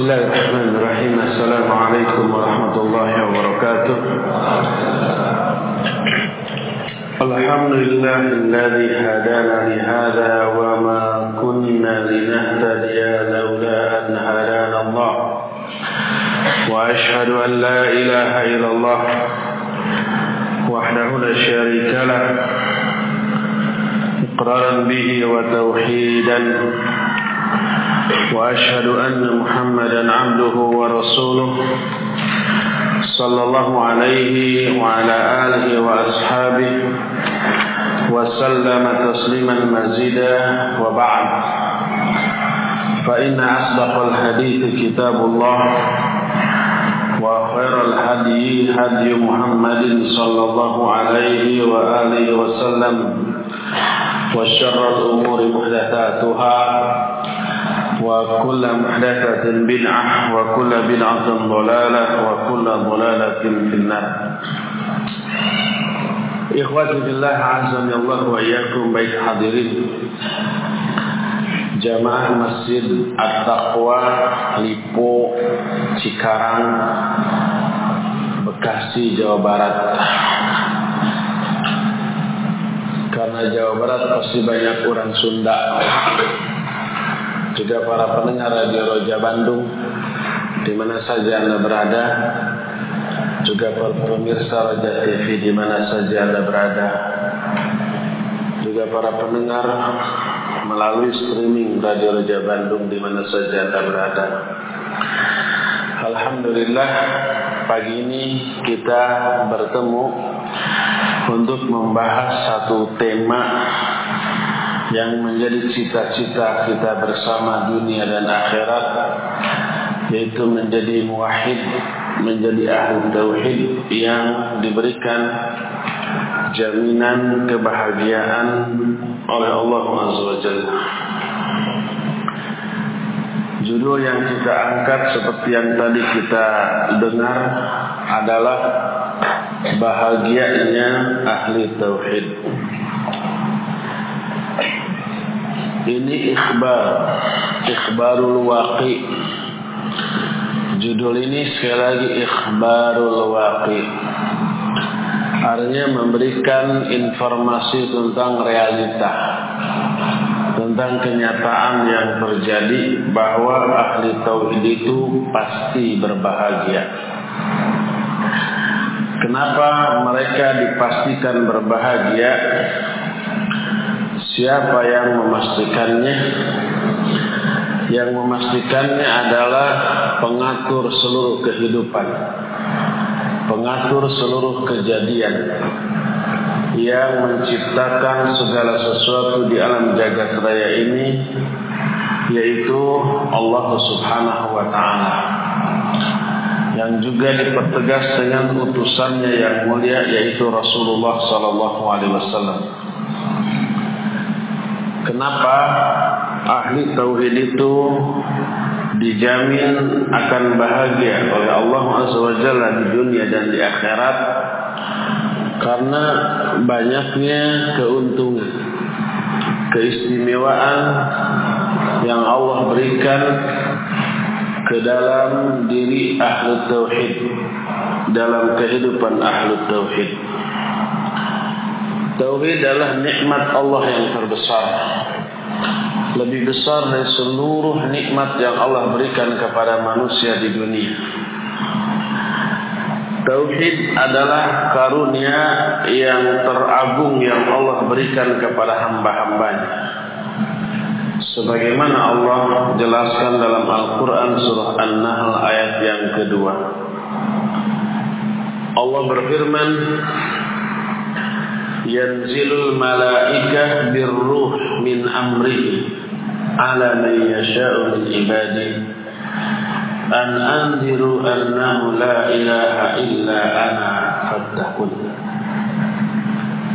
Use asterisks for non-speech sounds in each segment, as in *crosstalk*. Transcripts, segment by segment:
بسم الله الرحمن الرحيم السلام عليكم ورحمة الله وبركاته الحمد لله الذي هدانا لهذا وما كنا لنهتدي لولا أن هدانا الله وأشهد أن لا إله إلا الله وحده لا شريك له إقرارا به وتوحيدا وأشهد أن محمدا عبده ورسوله صلى الله عليه وعلى آله وأصحابه وسلم تسليما مزيدا وبعد. فإن أصدق الحديث كتاب الله وخير الهدي هدي محمد صلى الله عليه وآله وسلم وشر الأمور محدثاتها وكل محدثة بدعة وكل بدعة ضلالة وكل ضلالة في النار Ikhwati billah azami Allah wa iyyakum baik hadirin Jamaah Masjid At-Taqwa Lipo Cikarang Bekasi Jawa Barat Karena Jawa Barat pasti banyak orang Sunda juga para pendengar Radio Roja Bandung di mana saja Anda berada. Juga para pemirsa Roja TV di mana saja Anda berada. Juga para pendengar melalui streaming Radio Roja Bandung di mana saja Anda berada. Alhamdulillah pagi ini kita bertemu untuk membahas satu tema yang menjadi cita-cita kita bersama dunia dan akhirat yaitu menjadi muwahhid, menjadi ahli tauhid yang diberikan jaminan kebahagiaan oleh Allah Azza wa. Judul yang kita angkat seperti yang tadi kita dengar adalah bahagianya ahli tauhid. Ini ikhbar Ikhbarul waqi. Judul ini sekali lagi Ikhbarul waqi. Artinya memberikan informasi tentang realita Tentang kenyataan yang terjadi Bahwa ahli tauhid itu pasti berbahagia. Kenapa mereka dipastikan berbahagia Siapa yang memastikannya? Yang memastikannya adalah pengatur seluruh kehidupan, pengatur seluruh kejadian, yang menciptakan segala sesuatu di alam jagat raya ini, yaitu Allah Subhanahu wa Ta'ala. Yang juga dipertegas dengan utusannya yang mulia, yaitu Rasulullah Sallallahu Alaihi Wasallam. Kenapa ahli tauhid itu dijamin akan bahagia oleh Allah Jalla di dunia dan di akhirat? Karena banyaknya keuntungan, keistimewaan yang Allah berikan ke dalam diri ahli tauhid, dalam kehidupan ahli tauhid. Tauhid adalah nikmat Allah yang terbesar. Lebih besar dari seluruh nikmat yang Allah berikan kepada manusia di dunia. Tauhid adalah karunia yang teragung yang Allah berikan kepada hamba-hambanya. Sebagaimana Allah jelaskan dalam Al-Quran surah An-Nahl ayat yang kedua. Allah berfirman, yanzilul malaikah birruh min amrihi ala man yasha'u min ibadihi an anziru annahu la ilaha illa ana fattaqun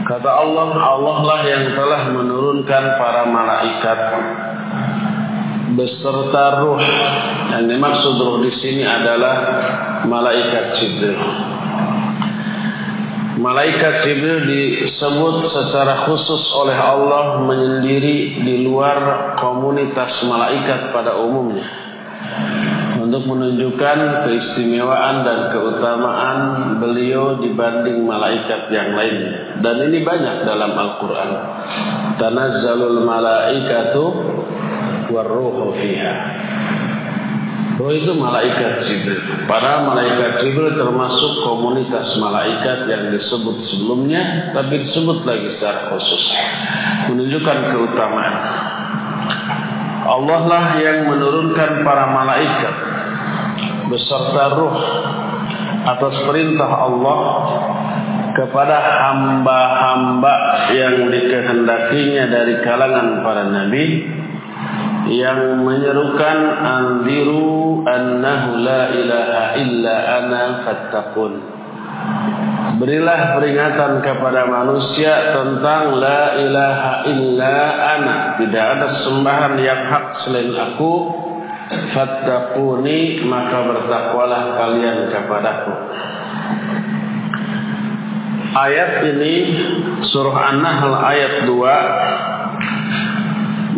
Kata Allah, Allah lah yang telah menurunkan para malaikat beserta ruh. Yang dimaksud ruh di sini adalah malaikat Jibril. Malaikat Jibril disebut secara khusus oleh Allah menyendiri di luar komunitas malaikat pada umumnya. untuk menunjukkan keistimewaan dan keutamaan beliau dibanding malaikat yang lainnya. Dan ini banyak dalam Al-Quran. Tanazzalul malaikatu warruhu fiha. Roh itu malaikat Jibril. Para malaikat Jibril termasuk komunitas malaikat yang disebut sebelumnya, tapi disebut lagi secara khusus. Menunjukkan keutamaan. Allah lah yang menurunkan para malaikat beserta ruh atas perintah Allah kepada hamba-hamba yang dikehendakinya dari kalangan para nabi yang menyerukan anziru annahu la ilaha illa ana fattaqun Berilah peringatan kepada manusia tentang la ilaha illa ana. Tidak ada sembahan yang hak selain aku. Fattaquni maka bertakwalah kalian kepadaku. Ayat ini surah An-Nahl ayat 2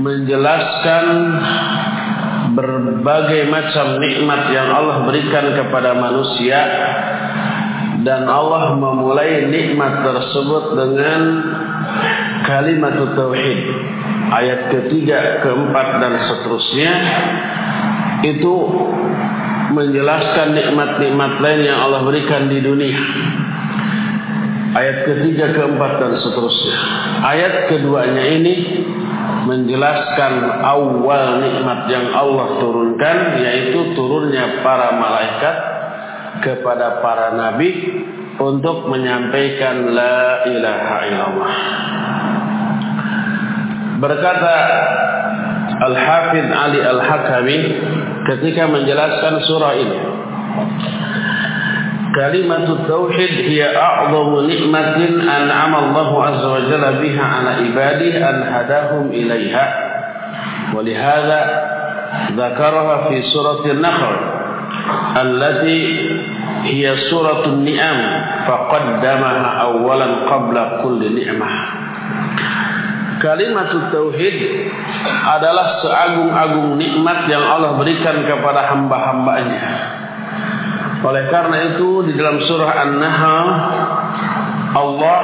menjelaskan berbagai macam nikmat yang Allah berikan kepada manusia dan Allah memulai nikmat tersebut dengan kalimat tauhid. Ayat ketiga, keempat dan seterusnya itu menjelaskan nikmat-nikmat lain yang Allah berikan di dunia. Ayat ketiga, keempat dan seterusnya. Ayat keduanya ini menjelaskan awal nikmat yang Allah turunkan yaitu turunnya para malaikat kepada para nabi untuk menyampaikan la ilaha illallah. Berkata Al-Hafidh Ali Al-Hakami ketika menjelaskan surah ini kalimat tauhid hiya a'dhamu nikmatin an'ama Allah azza wa jalla biha 'ala ibadihi an hadahum ilaiha. Wa lihadha dzakaraha fi surati an-Nahl allati hiya suratun ni'am faqaddamaha awwalan qabla kulli ni'mah. Kalimat tauhid adalah seagung-agung nikmat yang Allah berikan kepada hamba-hambanya. Oleh karena itu di dalam surah An-Nahl Allah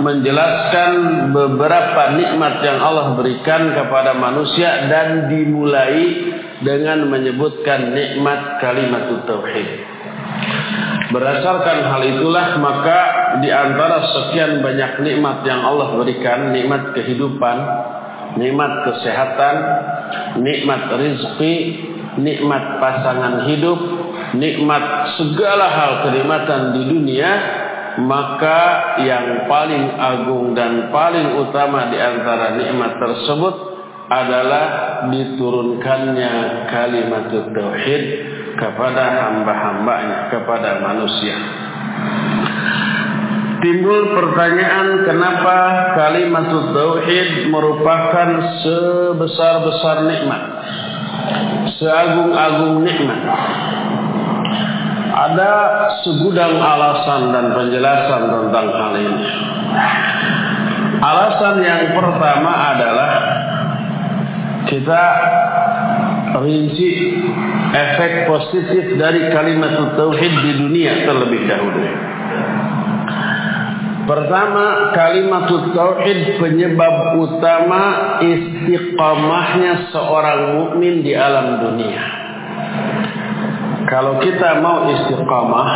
menjelaskan beberapa nikmat yang Allah berikan kepada manusia dan dimulai dengan menyebutkan nikmat kalimat tauhid. Berdasarkan hal itulah maka di antara sekian banyak nikmat yang Allah berikan, nikmat kehidupan, nikmat kesehatan, nikmat rizki, nikmat pasangan hidup, nikmat segala hal kenikmatan di dunia, maka yang paling agung dan paling utama di antara nikmat tersebut adalah diturunkannya kalimat tauhid kepada hamba-hambanya, kepada manusia. Timbul pertanyaan kenapa kalimat tauhid merupakan sebesar-besar nikmat, seagung-agung nikmat. Ada segudang alasan dan penjelasan tentang hal ini. Alasan yang pertama adalah kita rinci efek positif dari kalimat tauhid di dunia terlebih dahulu. Pertama, kalimat tauhid penyebab utama istiqamahnya seorang mukmin di alam dunia. Kalau kita mau istiqamah,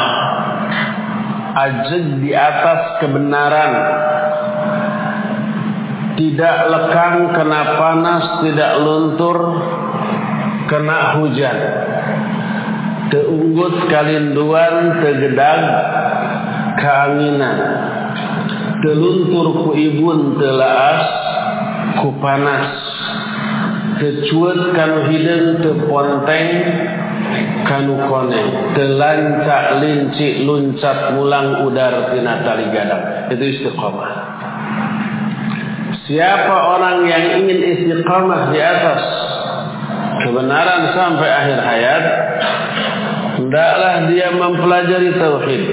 ajak di atas kebenaran, tidak lekang kena panas, tidak luntur kena hujan. Teunggut kalinduan tegedag keanginan. Teluntur ku ibun telaas ku panas. Tecuet kanu hidung teponteng kanu koneng. Telancak lincik luncat mulang udar tina tali gadang. Itu istiqomah. Siapa orang yang ingin istiqamah di atas kebenaran sampai akhir hayat, hendaklah dia mempelajari tauhid,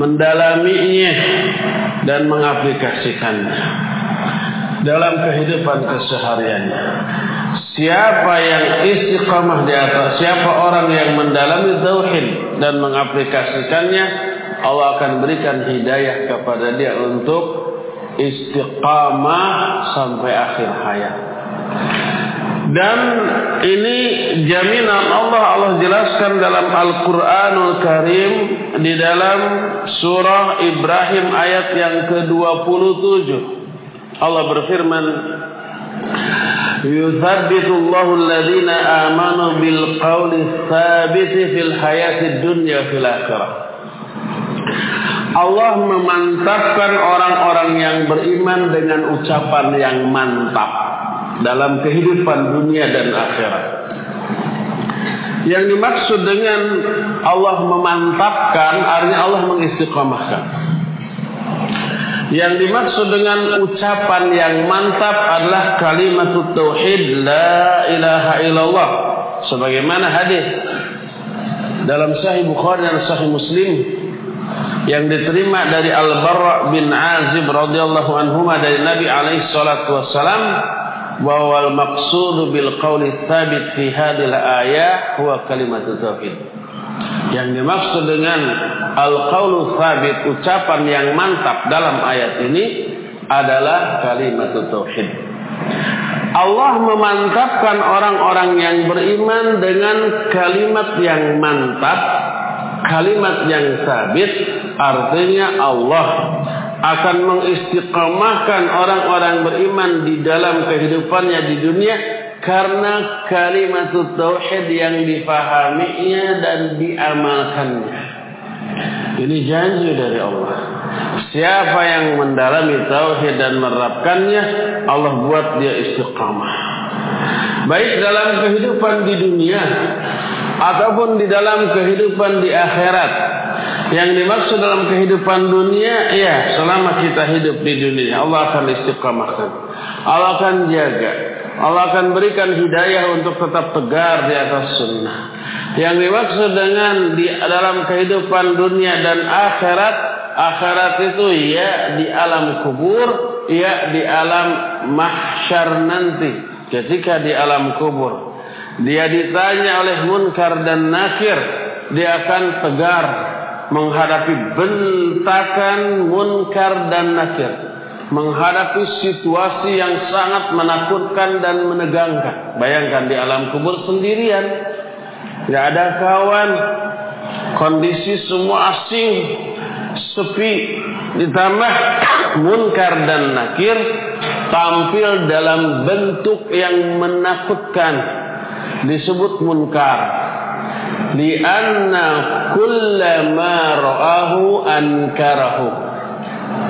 mendalaminya dan mengaplikasikannya dalam kehidupan kesehariannya. Siapa yang istiqamah di atas, siapa orang yang mendalami tauhid dan mengaplikasikannya, Allah akan berikan hidayah kepada dia untuk istiqamah sampai akhir hayat. Dan ini jaminan Allah Allah jelaskan dalam Al-Qur'anul Karim di dalam surah Ibrahim ayat yang ke-27. Allah berfirman يثبت الله الذين آمنوا بالقول الثابت في الحياة الدنيا في الآخرة Allah memantapkan orang-orang yang beriman dengan ucapan yang mantap dalam kehidupan dunia dan akhirat. Yang dimaksud dengan Allah memantapkan artinya Allah mengistiqomahkan. Yang dimaksud dengan ucapan yang mantap adalah kalimat tauhid la ilaha illallah sebagaimana hadis dalam sahih Bukhari dan sahih Muslim yang diterima dari Al-Barra bin Azib radhiyallahu anhu dari Nabi alaihi salatu wassalam bahwa al-maqsud bil qawli thabit fi hadhihi al-ayah huwa kalimat tauhid. Yang dimaksud dengan al-qawlu thabit ucapan yang mantap dalam ayat ini adalah kalimat tauhid. Allah memantapkan orang-orang yang beriman dengan kalimat yang mantap, kalimat yang sabit, artinya Allah akan mengistiqamahkan orang-orang beriman di dalam kehidupannya di dunia karena kalimat tauhid yang difahaminya dan diamalkannya. Ini janji dari Allah. Siapa yang mendalami tauhid dan menerapkannya, Allah buat dia istiqamah. Baik dalam kehidupan di dunia ataupun di dalam kehidupan di akhirat. Yang dimaksud dalam kehidupan dunia, ya selama kita hidup di dunia, Allah akan istiqamahkan. Allah akan jaga. Allah akan berikan hidayah untuk tetap tegar di atas sunnah. Yang dimaksud dengan di dalam kehidupan dunia dan akhirat, akhirat itu ya di alam kubur, ya di alam mahsyar nanti. Ketika di alam kubur, dia ditanya oleh munkar dan nakir, dia akan tegar menghadapi bentakan munkar dan nakir, menghadapi situasi yang sangat menakutkan dan menegangkan. Bayangkan di alam kubur sendirian, nggak ada kawan, kondisi semua asing, sepi, ditambah munkar dan nakir tampil dalam bentuk yang menakutkan. Disebut munkar lianna kullama ra'ahu ankarahu.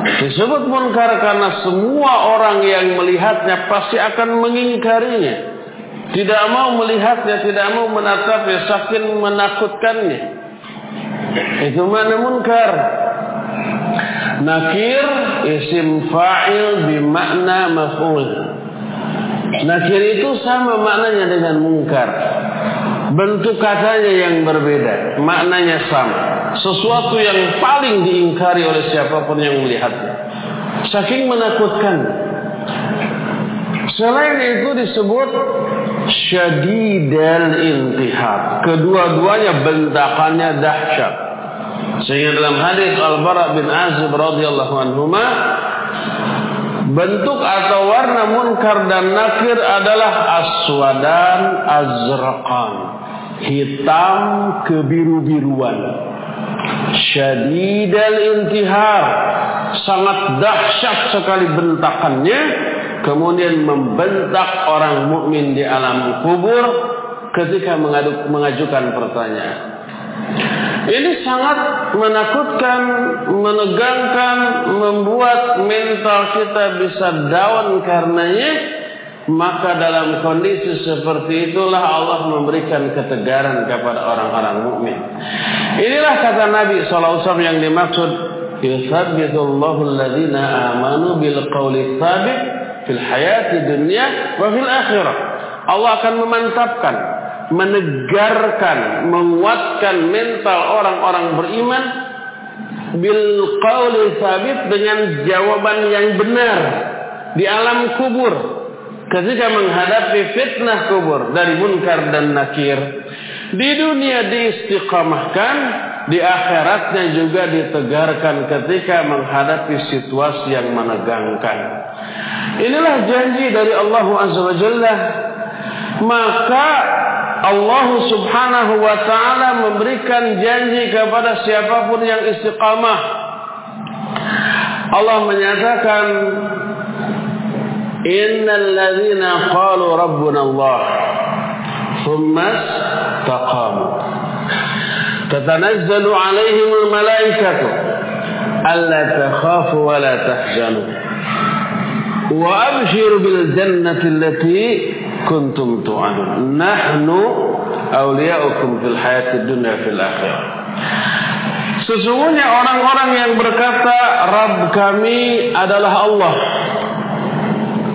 Disebut munkar karena semua orang yang melihatnya pasti akan mengingkarinya. Tidak mau melihatnya tidak mau menatapnya saking menakutkannya. Itu mana munkar. Nakir isim fa'il bimakna maf'ul. Nakir itu sama maknanya dengan munkar Bentuk katanya yang berbeda, maknanya sama. Sesuatu yang paling diingkari oleh siapa pun yang melihatnya. Saking menakutkan. Selain itu disebut syadidal intihar. Kedua-duanya bentakannya dahsyat. Sehingga dalam hadis Al-Bara bin Azib radhiyallahu anhu bentuk atau warna munkar dan nakir adalah aswadan azraqan hitam kebiru-biruan. Syadidal intihar. Sangat dahsyat sekali bentakannya. Kemudian membentak orang mukmin di alam kubur ketika mengajukan pertanyaan. Ini sangat menakutkan, menegangkan, membuat mental kita bisa down karenanya maka dalam kondisi seperti itulah Allah memberikan ketegaran kepada orang-orang mukmin. Inilah kata Nabi SAW yang dimaksud Yuthabbitullahu alladhina amanu bil qawli thabit fil hayati dunya wa fil akhirah. Allah akan memantapkan, menegarkan, menguatkan mental orang-orang beriman bil qawli thabit dengan jawaban yang benar di alam kubur ketika menghadapi fitnah kubur dari munkar dan nakir di dunia diistiqamahkan di akhiratnya juga ditegarkan ketika menghadapi situasi yang menegangkan. Inilah janji dari Allah Azza wa Jalla. Maka Allah Subhanahu wa taala memberikan janji kepada siapa pun yang istiqamah. Allah menyatakan innal ladzina qalu rabbuna Allah thumma istaqamu tatanazzalu alaihim al malaikatu alla takhafu wa la tahzanu wa abshiru bil jannati allati kuntum tu'adun nahnu awliya'ukum fil hayati dunya fil akhirah Sesungguhnya orang-orang yang berkata Rabb kami adalah Allah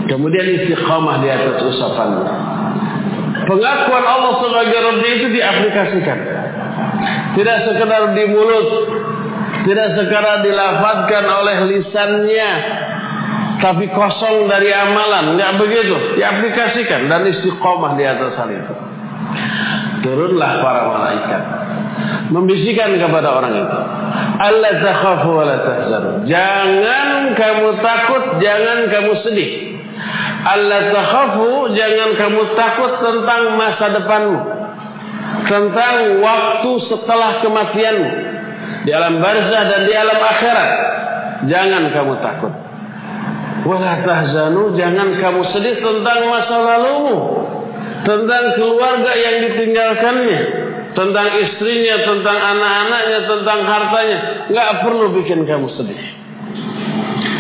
Kemudian istiqamah di atas usapan Pengakuan Allah sebagai Rabb itu diaplikasikan Tidak sekedar di mulut Tidak sekedar dilafadkan oleh lisannya tapi kosong dari amalan, nggak begitu. Diaplikasikan dan istiqomah di atas hal itu. Turunlah para malaikat membisikkan kepada orang itu, Allah. Jangan kamu takut, jangan kamu sedih. Allah takhafu, jangan kamu takut tentang masa depanmu. Tentang waktu setelah kematianmu. Di alam barzah dan di alam akhirat. Jangan kamu takut. Wala tahzanu, jangan kamu sedih tentang masa lalumu. Tentang keluarga yang ditinggalkannya. Tentang istrinya, tentang anak-anaknya, tentang hartanya. Nggak perlu bikin kamu sedih.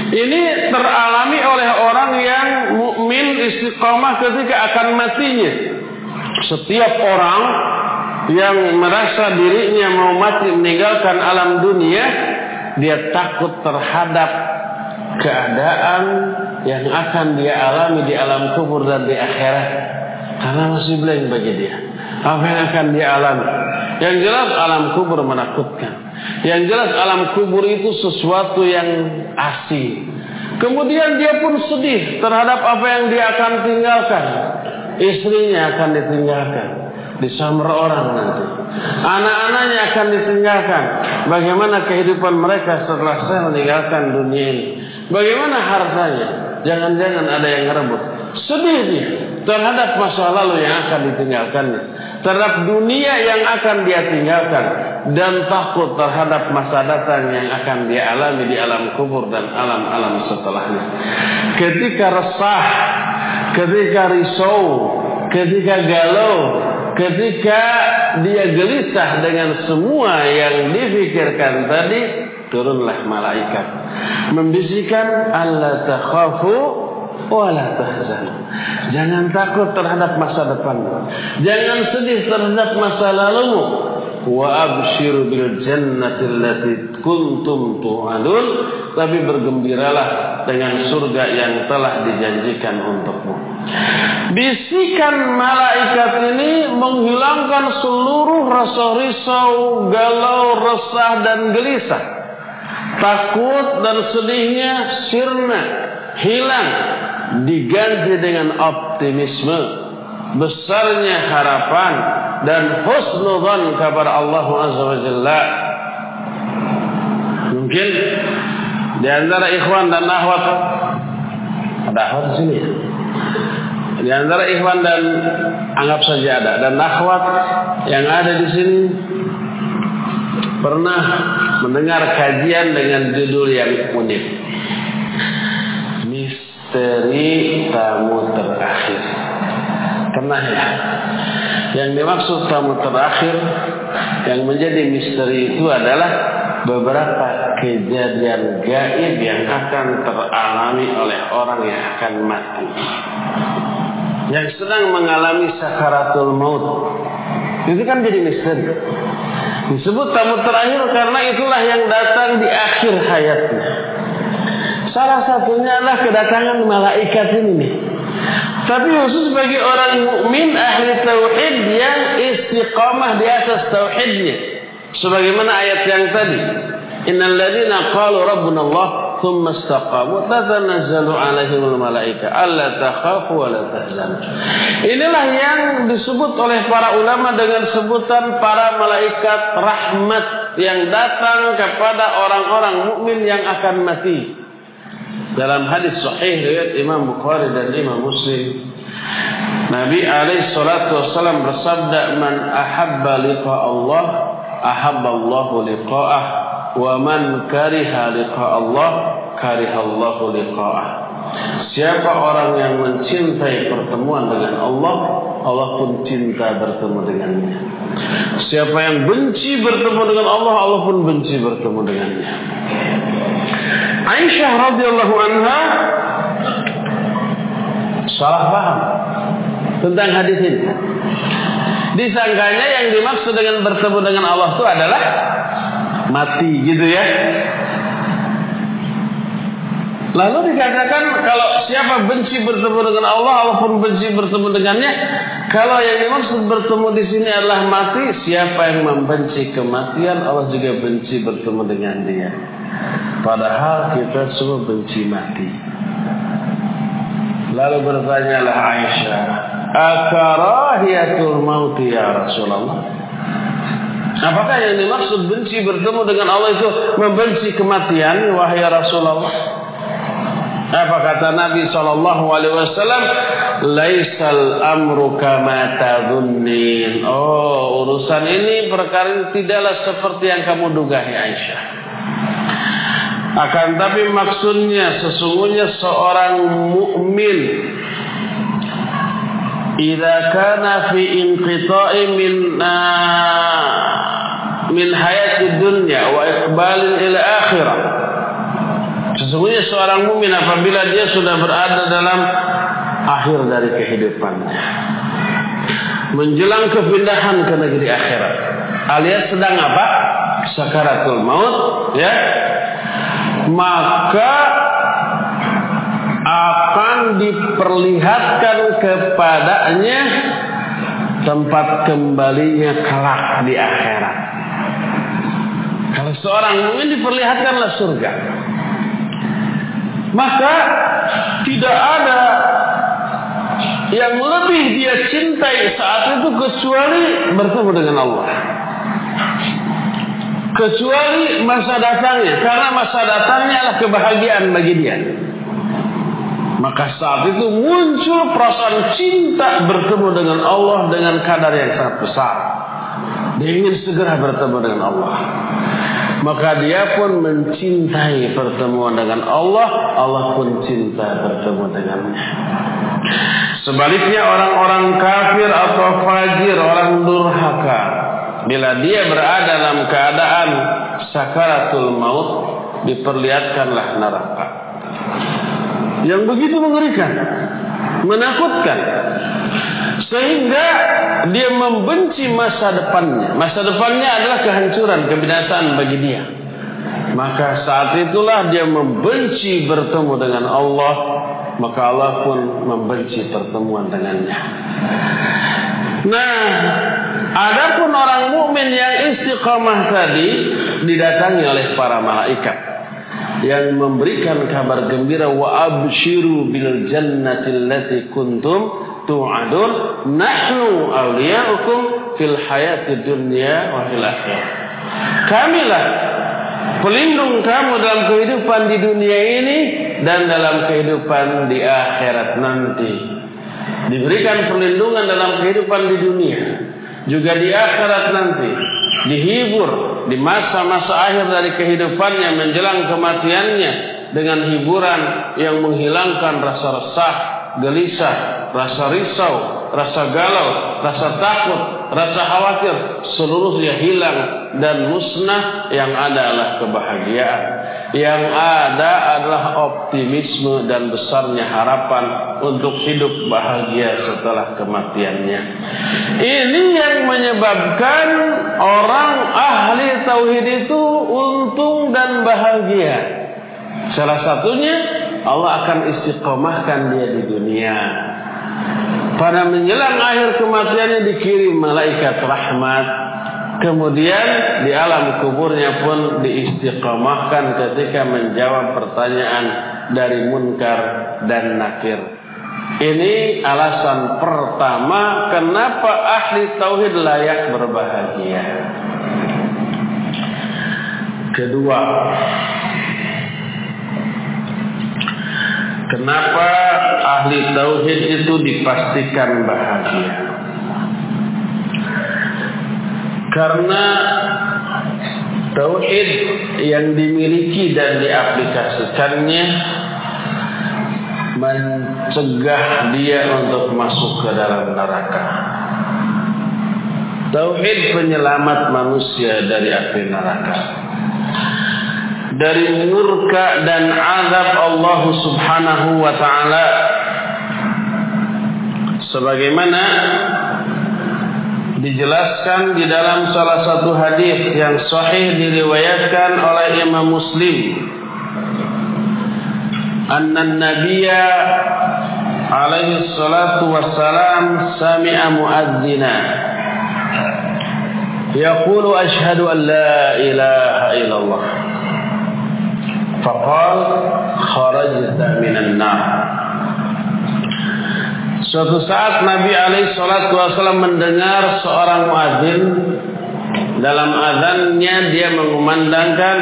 Ini teralami oleh orang yang mukmin istiqomah ketika akan matinya. Setiap orang yang merasa dirinya mau mati meninggalkan alam dunia, dia takut terhadap keadaan yang akan dia alami di alam kubur dan di akhirat karena masih blank bagi dia apa yang akan dia alami yang jelas alam kubur menakutkan. Yang jelas alam kubur itu sesuatu yang asing. Kemudian dia pun sedih terhadap apa yang dia akan tinggalkan. Istrinya akan ditinggalkan. Disamar orang nanti. Anak-anaknya akan ditinggalkan. Bagaimana kehidupan mereka setelah saya meninggalkan dunia ini? Bagaimana hartanya? Jangan-jangan ada yang merebut. Sedih dia terhadap masa lalu yang akan ditinggalkannya. Terhadap dunia yang akan dia tinggalkan. Dan takut terhadap masa datang yang akan dia alami di alam kubur dan alam-alam setelahnya. Ketika resah, ketika risau, ketika galau, ketika dia gelisah dengan semua yang difikirkan tadi, turunlah malaikat membisikkan Allah takhafu wala tahzanu. Jangan takut terhadap masa depanmu. Jangan sedih terhadap masa lalumu. Wa abshiru bil jannati allati kuntum tu'adun. Tapi bergembiralah dengan surga yang telah dijanjikan untukmu. Bisikan malaikat ini menghilangkan seluruh rasa risau, galau, resah dan gelisah takut dan sedihnya sirna, hilang, diganti dengan optimisme, besarnya harapan dan husnudzan kepada Allah Azza wa Jalla. Mungkin di antara ikhwan dan akhwat ada akhwat di sini. Di antara ikhwan dan anggap saja ada dan akhwat yang ada di sini pernah mendengar kajian dengan judul yang unik. Misteri tamu terakhir. Pernah ya? Yang dimaksud tamu terakhir yang menjadi misteri itu adalah beberapa kejadian gaib yang akan teralami oleh orang yang akan mati. Yang sedang mengalami sakaratul maut. Itu kan jadi misteri. Disebut tamu terakhir karena itulah yang datang di akhir hayatnya. Salah satunya adalah kedatangan malaikat ini. Tapi khusus bagi orang mukmin ahli tauhid yang istiqamah di atas tauhidnya. Sebagaimana ayat yang tadi. Innal ladzina qalu rabbuna Allah thumma istaqamu tatanazzalu alaihimul malaika alla takhafu wa la tahzanu. Inilah yang disebut oleh para ulama dengan sebutan para malaikat rahmat yang datang kepada orang-orang mukmin yang akan mati. Dalam hadis sahih riwayat Imam Bukhari dan Imam Muslim Nabi alaihi salatu wasallam bersabda man ahabba liqa Allah ahabba Allah liqa'ah wa man kariha liqa Allah kariha Allah liqa'ah. Siapa orang yang mencintai pertemuan dengan Allah Allah pun cinta bertemu dengannya. Siapa yang benci bertemu dengan Allah Allah pun benci bertemu dengannya Aisyah radhiyallahu anha salah paham tentang hadis ini. Disangkanya yang dimaksud dengan bertemu dengan Allah itu adalah mati gitu ya. Lalu dikatakan kalau siapa benci bertemu dengan Allah, Allah pun benci bertemu dengannya. Kalau yang dimaksud bertemu di sini adalah mati, siapa yang membenci kematian, Allah juga benci bertemu dengan dia. Padahal kita semua benci mati. Lalu bertanyalah Aisyah, "Akarahiyatul maut ya Rasulullah?" Apakah yang dimaksud benci bertemu dengan Allah itu membenci kematian wahai Rasulullah? Apa kata Nabi Shallallahu Alaihi Wasallam? Laisal amru kama tadunnin. Oh, urusan ini perkara tidaklah seperti yang kamu duga, ya Aisyah. Akan tapi maksudnya sesungguhnya seorang mukmin idza kana fi inqita'i min min hayati dunya wa iqbalin ila akhirah. Sesungguhnya seorang mukmin apabila dia sudah berada dalam akhir dari kehidupannya. Menjelang kepindahan ke negeri akhirat. Alias sedang apa? sakaratul maut ya maka akan diperlihatkan kepadanya tempat kembalinya kelak di akhirat. Kalau seorang mukmin diperlihatkanlah surga, maka tidak ada yang lebih dia cintai saat itu kecuali bertemu dengan Allah kecuali masa datangnya karena masa datangnya adalah kebahagiaan bagi dia. Maka saat itu muncul perasaan cinta bertemu dengan Allah dengan kadar yang sangat besar. Dia ingin segera bertemu dengan Allah. Maka dia pun mencintai pertemuan dengan Allah Allah pun cinta bertemu dengannya. Sebaliknya orang-orang kafir atau fajir orang durhaka bila dia berada dalam keadaan sakaratul maut diperlihatkanlah neraka. Yang begitu mengerikan menakutkan. Sehingga dia membenci masa depannya. Masa depannya adalah kehancuran kebinasaan bagi dia maka saat itulah dia membenci bertemu dengan Allah maka Allah pun membenci pertemuan dengannya nah Adapun orang mukmin yang istiqamah tadi didatangi oleh para malaikat yang memberikan kabar gembira wa abshiru bil jannati allati kuntum tu'adun nahnu awliya'ukum fil hayati dunya wa fil akhirah. Kamilah pelindung kamu dalam kehidupan di dunia ini dan dalam kehidupan di akhirat nanti. Diberikan perlindungan dalam kehidupan di dunia juga di akhirat nanti dihibur di masa-masa akhir dari kehidupannya menjelang kematiannya dengan hiburan yang menghilangkan rasa resah, gelisah, rasa risau, rasa galau, rasa takut, rasa khawatir, seluruhnya hilang dan musnah yang adalah kebahagiaan. Yang ada adalah optimisme dan besarnya harapan untuk hidup bahagia setelah kematiannya. Ini yang menyebabkan orang ahli tauhid itu untung dan bahagia. Salah satunya Allah akan istiqomahkan dia di dunia. Pada menjelang akhir kematiannya dikirim malaikat rahmat Kemudian di alam kuburnya pun diistiqomahkan ketika menjawab pertanyaan dari munkar dan nakir. Ini alasan pertama kenapa ahli tauhid layak berbahagia. Kedua, kenapa ahli tauhid itu dipastikan bahagia? Karena tauhid yang dimiliki dan diaplikasikannya mencegah dia untuk masuk ke dalam neraka. Tauhid penyelamat manusia dari api neraka. Dari murka dan azab Allah Subhanahu wa taala. Sebagaimana dijelaskan di dalam salah satu hadis yang sahih diriwayatkan oleh Imam Muslim. Anna Nabiya alaihi salatu wassalam sami'a muadzina yaqulu ashhadu an la ilaha illallah faqal kharajta minan nar Suatu saat Nabi alaihi salatu wasallam mendengar seorang muadzin dalam azannya dia mengumandangkan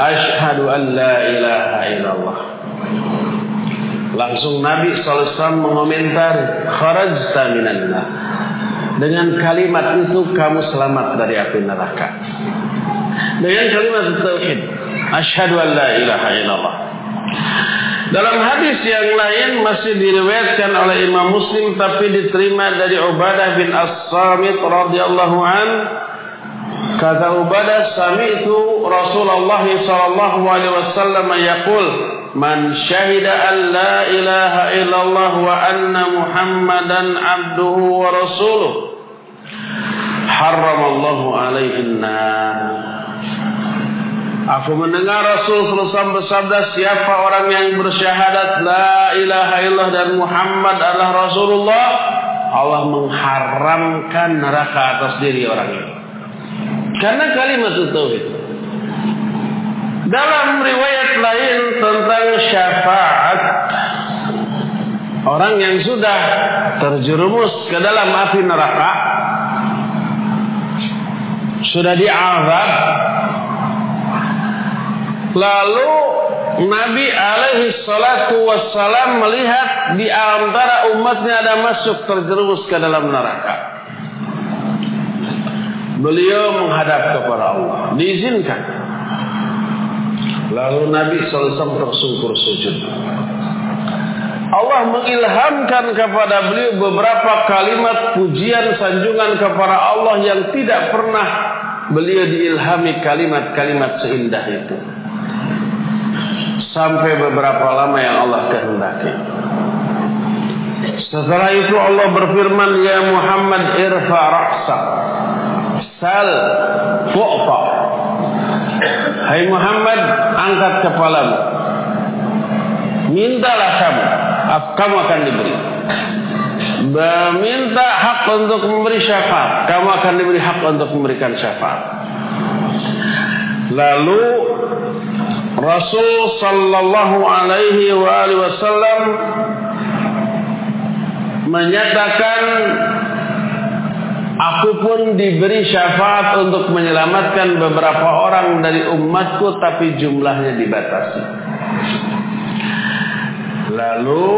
asyhadu an la ilaha illallah. Langsung Nabi SAW mengomentar kharajta minallah. Dengan kalimat itu kamu selamat dari api neraka. Dengan kalimat tauhid asyhadu an la ilaha illallah. Dalam hadis yang lain masih diriwayatkan oleh Imam Muslim tapi diterima dari Ubadah bin As-Samit radhiyallahu an kata Ubadah sami'tu Rasulullah sallallahu alaihi wasallam yaqul man syahida an la ilaha illallah wa anna Muhammadan abduhu wa rasuluh harramallahu alaihi Aku mendengar Rasul SAW bersabda siapa orang yang bersyahadat la ilaha illallah dan Muhammad adalah Rasulullah Allah mengharamkan neraka atas diri orang itu. Karena kalimat tauhid. Dalam riwayat lain tentang syafaat orang yang sudah terjerumus ke dalam api neraka sudah diazab Lalu Nabi alaihi salatu wassalam melihat di antara umatnya ada masuk terjerumus ke dalam neraka. Beliau menghadap kepada Allah. Diizinkan. Lalu Nabi SAW tersungkur sujud. Allah mengilhamkan kepada beliau beberapa kalimat pujian sanjungan kepada Allah yang tidak pernah beliau diilhami kalimat-kalimat seindah itu sampai beberapa lama yang Allah kehendaki. Setelah itu Allah berfirman, Ya Muhammad irfa ra'sa. Sal fu'fa. Hai Muhammad, angkat kepalamu. Mintalah kamu, kamu akan diberi. Meminta hak untuk memberi syafaat, kamu akan diberi hak untuk memberikan syafaat. Lalu Rasul sallallahu alaihi wasallam menyatakan aku pun diberi syafaat untuk menyelamatkan beberapa orang dari umatku tapi jumlahnya dibatasi. Lalu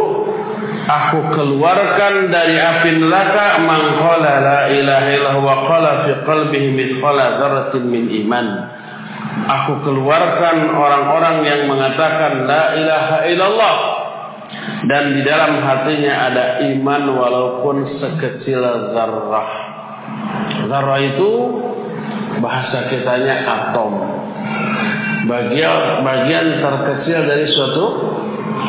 aku keluarkan dari api neraka man qala la ilaha illallah wa qala fi qalbihi mithqala dzarratin min iman Aku keluarkan orang-orang yang mengatakan la ilaha illallah dan di dalam hatinya ada iman walaupun sekecil zarrah. Zarrah itu bahasa kitanya atom. Bagian bagian terkecil dari suatu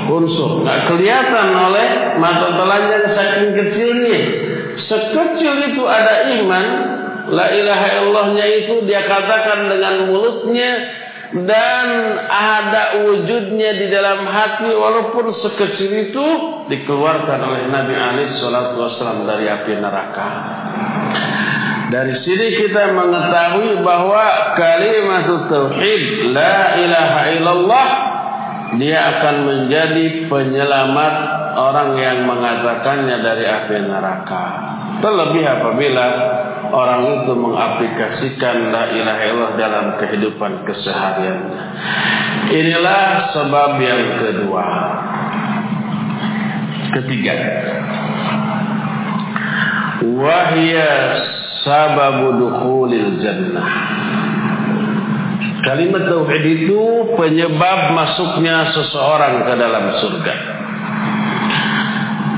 unsur. Nggak kelihatan oleh mata telanjang saking kecilnya. Sekecil itu ada iman, La ilaha illallahnya itu dia katakan dengan mulutnya dan ada wujudnya di dalam hati walaupun sekecil itu dikeluarkan oleh Nabi Ali Shallallahu Wasallam dari api neraka. Dari sini kita mengetahui bahwa kalimat tauhid la ilaha illallah dia akan menjadi penyelamat orang yang mengatakannya dari api neraka. Terlebih apabila orang itu mengaplikasikan la ilaha illallah dalam kehidupan kesehariannya. Inilah sebab yang kedua. Ketiga. Wahia sababu dukhulil jannah. Kalimat tauhid itu penyebab masuknya seseorang ke dalam surga.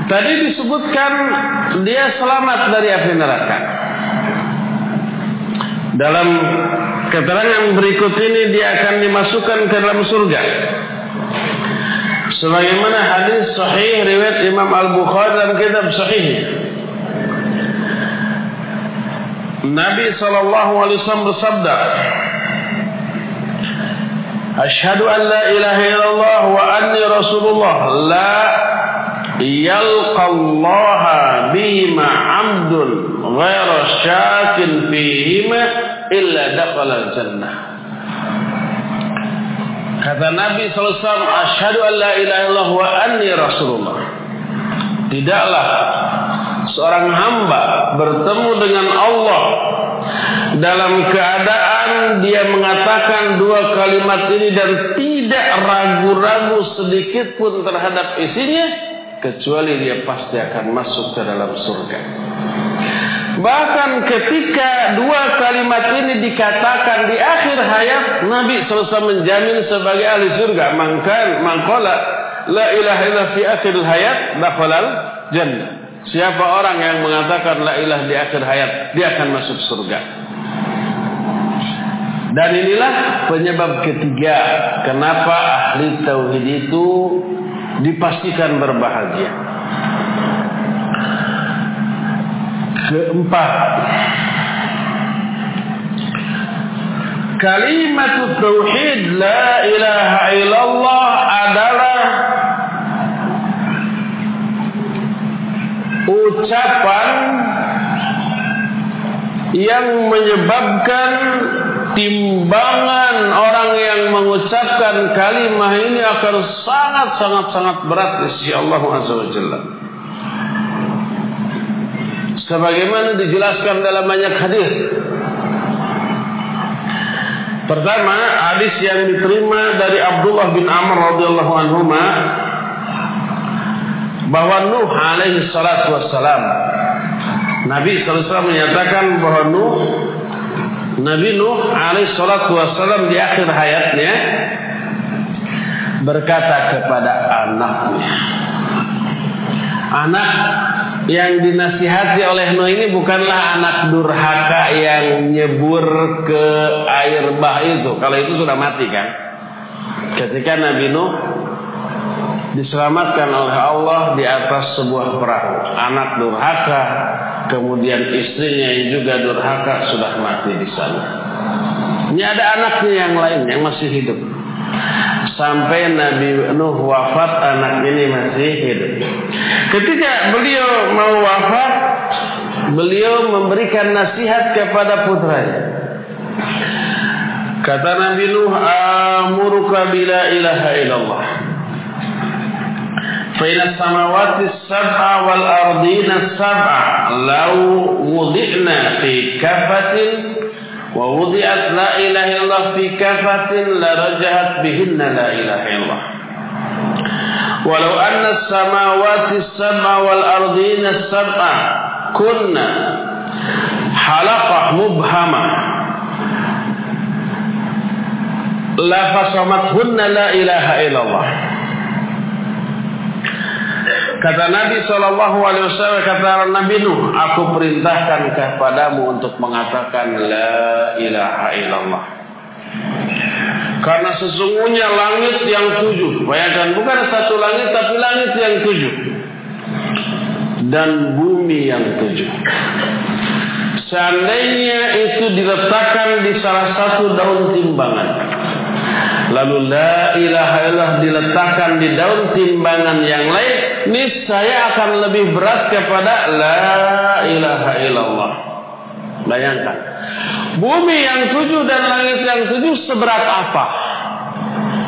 Tadi disebutkan dia selamat dari api neraka. Dalam keterangan berikut ini dia akan dimasukkan ke dalam surga. Sebagaimana hadis sahih riwayat Imam Al-Bukhari dalam kitab sahih. Nabi sallallahu alaihi wasallam bersabda, "Asyhadu an la ilaha illallah wa anni rasulullah la yalqallaha bima 'abdun ghaira syakin fihima illa dakhala jannah." Kata Nabi SAW, Asyhadu an la ilaha illallah wa anni rasulullah. Tidaklah seorang hamba bertemu dengan Allah dalam keadaan dia mengatakan dua kalimat ini dan tidak ragu-ragu sedikit pun terhadap isinya kecuali dia pasti akan masuk ke dalam surga. Bahkan ketika dua kalimat ini dikatakan di akhir hayat Nabi selesai menjamin sebagai ahli surga. Maka mangkola la ilaha illallah fi akhir hayat dakhalal jannah. Siapa orang yang mengatakan la ilah di akhir hayat, dia akan masuk surga. Dan inilah penyebab ketiga kenapa ahli tauhid itu dipastikan berbahagia. Keempat, kalimat tauhid la ilaha illallah adalah ucapan yang menyebabkan timbangan orang yang mengucapkan kalimah ini akan sangat sangat sangat berat di sisi Allah Jalla. Sebagaimana dijelaskan dalam banyak hadis. Pertama, hadis yang diterima dari Abdullah bin Amr radhiyallahu anhu bahwa Nuh alaihi salatu wassalam Nabi SAW menyatakan bahwa Nuh Nabi Nuh alaihi salatu wassalam di akhir hayatnya berkata kepada anaknya anak yang dinasihati oleh Nuh ini bukanlah anak durhaka yang nyebur ke air bah itu kalau itu sudah mati kan ketika Nabi Nuh diselamatkan oleh Allah di atas sebuah perahu. Anak durhaka, kemudian istrinya yang juga durhaka sudah mati di sana. Ini ada anaknya yang lain yang masih hidup. Sampai Nabi Nuh wafat, anak ini masih hidup. Ketika beliau mau wafat, beliau memberikan nasihat kepada putranya. Kata Nabi Nuh, "Amuruka bila ilaha illallah." فإن السماوات السبع والأرضين السبع. لو وضعنا في كفة ووضعت لا إله إلا الله في كفة لرجحت بهن لا إله إلا الله. ولو أن السماوات السبع والأرضين السبع كنا حلقة مبهمة. لفصمتهن لا إله إلا الله. Kata Nabi Shallallahu Alaihi Wasallam kata Nabi Nuh, aku perintahkan kepadamu untuk mengatakan la ilaha illallah. Karena sesungguhnya langit yang tujuh, bayangkan bukan satu langit tapi langit yang tujuh dan bumi yang tujuh. Seandainya itu diletakkan di salah satu daun timbangan, lalu la ilaha illallah diletakkan di daun timbangan yang lain, niscaya akan lebih berat kepada la ilaha illallah. Bayangkan. Bumi yang tujuh dan langit yang tujuh seberat apa?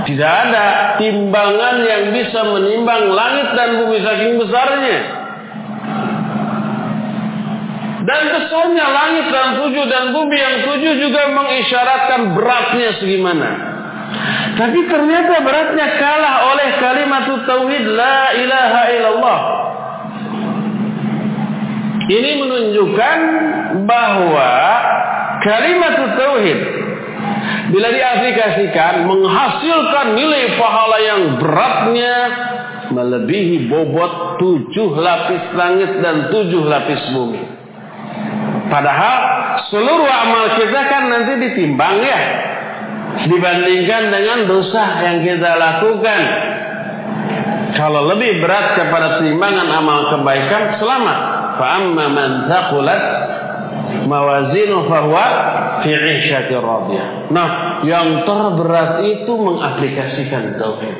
Tidak ada timbangan yang bisa menimbang langit dan bumi saking besarnya. Dan besarnya langit dan tujuh dan bumi yang tujuh juga mengisyaratkan beratnya segimana. Tapi ternyata beratnya kalah oleh kalimat tauhid la ilaha illallah. Ini menunjukkan bahwa kalimat tauhid bila diaplikasikan menghasilkan nilai pahala yang beratnya melebihi bobot tujuh lapis langit dan tujuh lapis bumi. Padahal seluruh amal kita kan nanti ditimbang ya dibandingkan dengan dosa yang kita lakukan. Kalau lebih berat kepada timbangan amal kebaikan, selamat. Fa'amma man thaqulat mawazinu fahuwa fi 'ishati radiyah. Nah, yang terberat itu mengaplikasikan tauhid.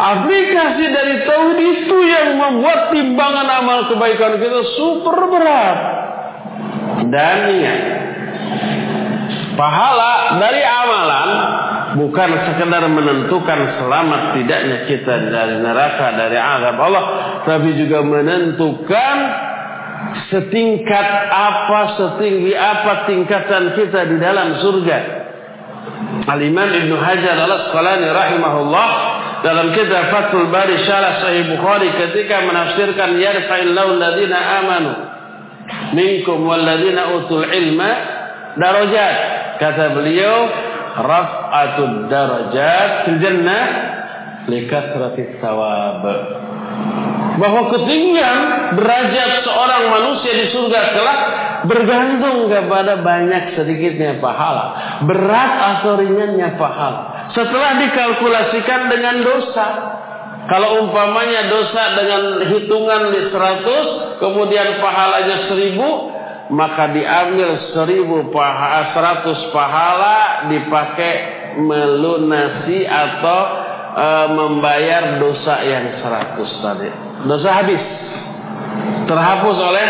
Aplikasi dari tauhid itu yang membuat timbangan amal kebaikan kita super berat. Dan ingat, pahala dari amalan bukan sekedar menentukan selamat tidaknya kita dari neraka dari azab Allah, tapi juga menentukan setingkat apa, setinggi apa tingkatan kita di dalam surga. Al-Imam Ibn Hajar al-Asqalani rahimahullah dalam kitab Fathul Bari Syarah Sahih Bukhari ketika menafsirkan yarfa'illahu alladhina amanu minkum walladhina utul ilma darajat. Kata beliau raf'atud darajat fil jannah likasratis thawab. Bahwa ketinggian derajat seorang manusia di surga kelak bergantung kepada banyak sedikitnya pahala, berat atau ringannya pahala. Setelah dikalkulasikan dengan dosa, kalau umpamanya dosa dengan hitungan di 100, kemudian pahalanya 1000, maka diambil 1000 pahala, 100 pahala dipakai melunasi atau e, membayar dosa yang 100 tadi dosa habis. Terhapus oleh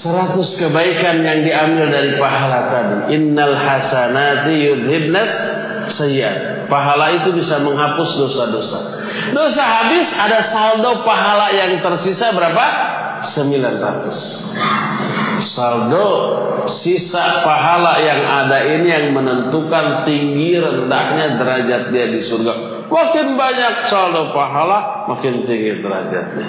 seratus kebaikan yang diambil dari pahala tadi. Innal hasanati yudhibnat sayyiat. Pahala itu bisa menghapus dosa-dosa. Dosa habis ada saldo pahala yang tersisa berapa? 900. Saldo sisa pahala yang ada ini yang menentukan tinggi rendahnya derajat dia di surga. Makin banyak saldo pahala, makin tinggi derajatnya.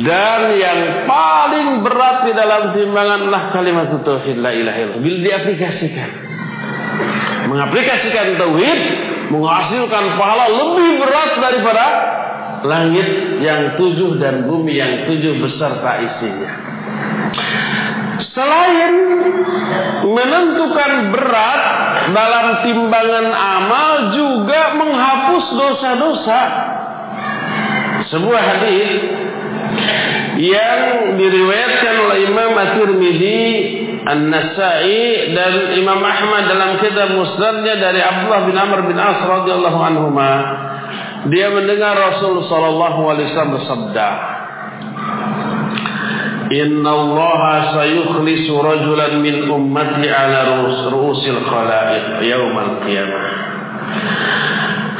Dan yang paling berat di dalam timbangan lah kalimat tauhid la ilaha illallah. Bila diaplikasikan. Mengaplikasikan tauhid menghasilkan pahala lebih berat daripada langit yang tujuh dan bumi yang tujuh beserta isinya. Selain menentukan berat dalam timbangan amal juga menghapus dosa-dosa. Sebuah hadis yang diriwayatkan oleh Imam At-Tirmidzi, An-Nasa'i dan Imam Ahmad dalam kitab Musnadnya dari Abdullah bin Amr bin As radhiyallahu anhuma. Dia mendengar Rasul sallallahu alaihi wasallam bersabda, إن الله سيخلص رجلا من أمتي على رؤوس الخلائق يوم القيامة.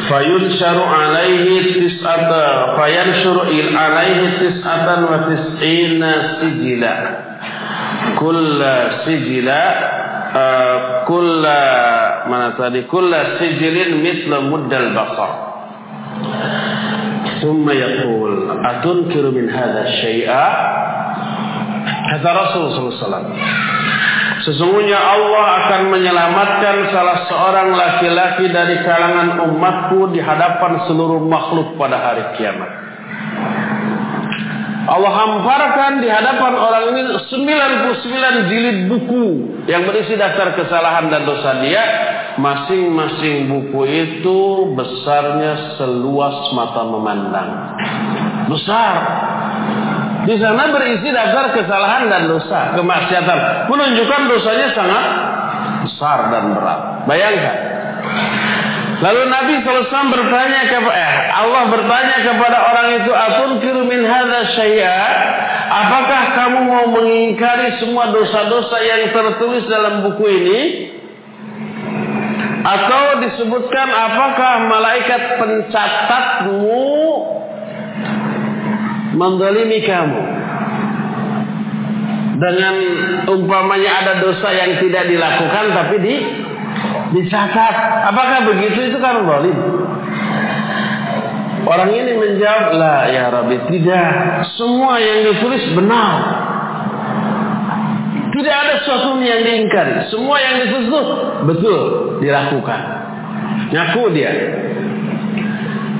فينشر عليه تسعة فينشر عليه تسعة وتسعين سجلا. كل سجلا آه، كل mana tadi كل سجل مثل مد البصر. ثم يقول أتنكر من هذا الشيء؟ Kata Rasul SAW. Sesungguhnya Allah akan menyelamatkan salah seorang laki-laki dari kalangan umatku di hadapan seluruh makhluk pada hari kiamat. Allah hamparkan di hadapan orang ini 99 jilid buku yang berisi daftar kesalahan dan dosa dia. Masing-masing buku itu besarnya seluas mata memandang. Besar. Di sana berisi daftar kesalahan dan dosa, kemaksiatan. Menunjukkan dosanya sangat besar dan berat. Bayangkan. Lalu Nabi SAW bertanya kepada eh, Allah bertanya kepada orang itu atun min hadza syai'a apakah kamu mau mengingkari semua dosa-dosa yang tertulis dalam buku ini? Atau disebutkan apakah malaikat pencatatmu mendolimi kamu? Dengan umpamanya ada dosa yang tidak dilakukan tapi di dicatat. Apakah begitu itu kan zalim? Orang ini menjawab, lah ya Rabbi, tidak. Semua yang ditulis benar. Tidak ada sesuatu yang diingkari. Semua yang ditulis itu betul dilakukan. Ngaku dia.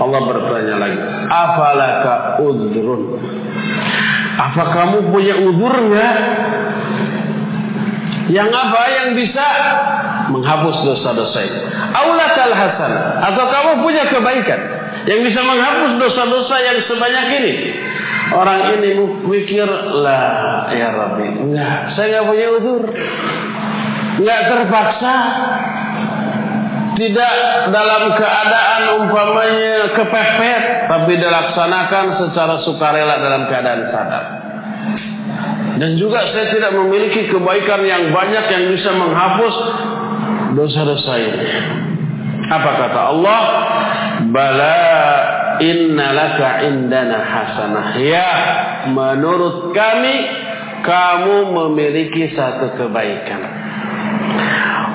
Allah bertanya lagi, "Afalaka udrun?" Apa kamu punya udur nggak? Yang apa yang bisa menghapus dosa-dosa itu? Aulakal hasan atau kamu punya kebaikan yang bisa menghapus dosa-dosa yang sebanyak ini? Orang ini mikir lah ya Rabbi, enggak, saya nggak punya udur, enggak terpaksa, tidak dalam keadaan umpamanya kepepet, tapi dilaksanakan secara sukarela dalam keadaan sadar. Dan juga saya tidak memiliki kebaikan yang banyak yang bisa menghapus dosa-dosa ini. Apa kata Allah? Bala innalaka indana hasanah. Ya, menurut kami kamu memiliki satu kebaikan.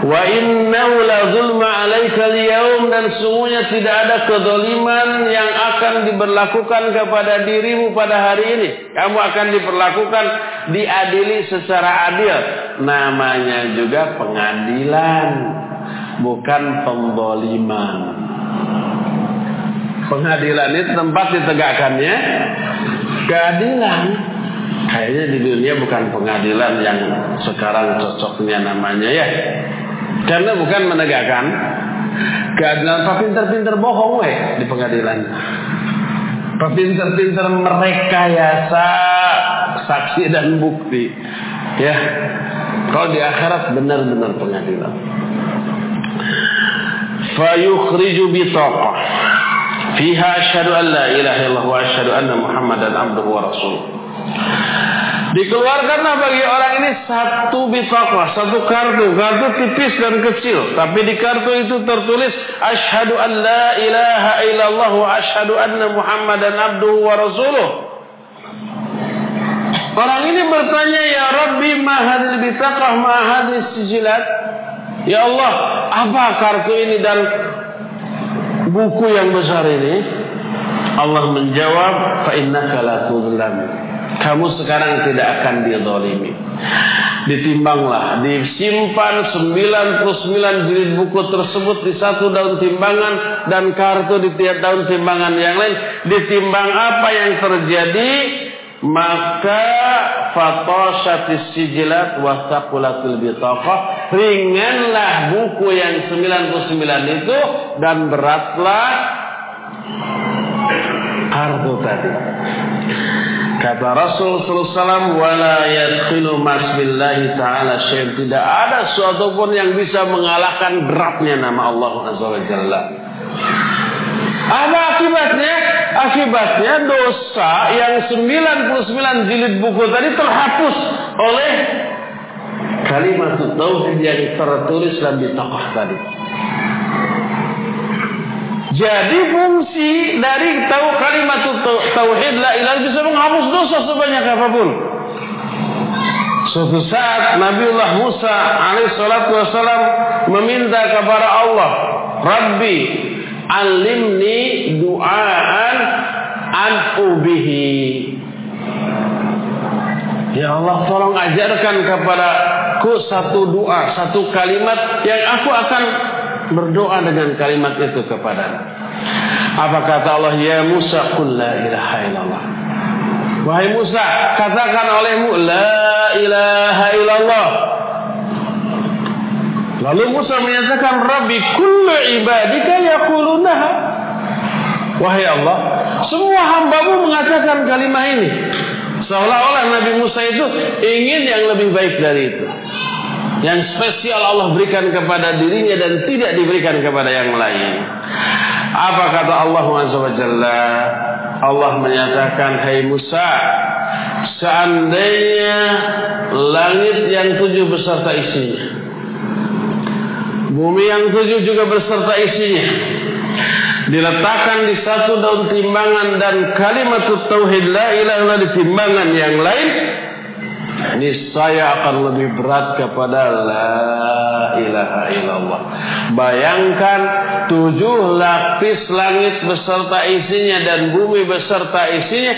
Wa innahu la zulma 'alaika al-yawm dan sungguhnya tidak ada kedoliman yang akan diberlakukan kepada dirimu pada hari ini. Kamu akan diperlakukan diadili secara adil. Namanya juga pengadilan, bukan pemboliman. Pengadilan itu tempat ditegakkannya keadilan. Kayaknya di dunia bukan pengadilan yang sekarang cocoknya namanya ya. Karena bukan menegakkan keadilan. Pak pinter-pinter bohong weh di pengadilan. Pak pinter-pinter merekayasa saksi dan bukti. Ya. Kalau di akhirat benar-benar pengadilan. Fayukhriju bitaqah. Fiha asyhadu an la ilaha illallah wa asyhadu anna Muhammadan abduhu wa rasuluh. Dikeluarkanlah bagi orang ini satu bitaqah, satu kartu, kartu tipis dan kecil, tapi di kartu itu tertulis asyhadu an la ilaha illallah wa asyhadu anna Muhammadan abduhu wa rasuluh. Orang ini bertanya, "Ya Rabbi, ma hadhihi bitaqah, ma hadhihi sijilat?" Ya Allah, apa kartu ini dan buku yang besar ini? Allah menjawab, "Fa innaka la tuzlam." Kamu sekarang tidak akan didolimi. Ditimbanglah, disimpan 99 jilid buku tersebut di satu daun timbangan dan kartu di tiap daun timbangan yang lain. Ditimbang apa yang terjadi, maka fatoshatis sijilat wasaqulatul bitaqah ringanlah buku yang 99 itu dan beratlah kartu tadi kata Rasul SAW wala yadkhilu masbillahi ta'ala syai'un tidak ada suatu pun yang bisa mengalahkan beratnya nama Allah Azza wa Jalla apa akibatnya? Akibatnya dosa yang 99 jilid buku tadi terhapus oleh kalimat tauhid yang tertulis dalam bitaqah tadi. Jadi fungsi dari tahu kalimat tauhid la ilaha bisa menghapus dosa sebanyak apa pun. Suatu saat Nabiullah Musa alaihissalatu wassalam meminta kepada Allah, Rabbi alimni du'aan an ubihi. Ya Allah tolong ajarkan kepadaku satu doa, satu kalimat yang aku akan berdoa dengan kalimat itu kepada Apa kata Allah? Ya Musa, qul la ilaha illallah. Wahai Musa, katakan olehmu la ilaha illallah. Lalu Musa menyatakan, Rabbi kullu ibadika yaqulunaha. Wahai Allah, semua hambamu mengatakan kalimat ini. Seolah-olah Nabi Musa itu ingin yang lebih baik dari itu. Yang spesial Allah berikan kepada dirinya dan tidak diberikan kepada yang lain. Apa kata Allah Jalla? Allah menyatakan, Hai Musa, seandainya langit yang tujuh beserta isinya, bumi yang tujuh juga beserta isinya, diletakkan di satu daun timbangan dan kalimat tauhid la ilaha illallah di timbangan yang lain, niscaya akan lebih berat kepada la ilaha illallah. Bayangkan tujuh lapis langit beserta isinya dan bumi beserta isinya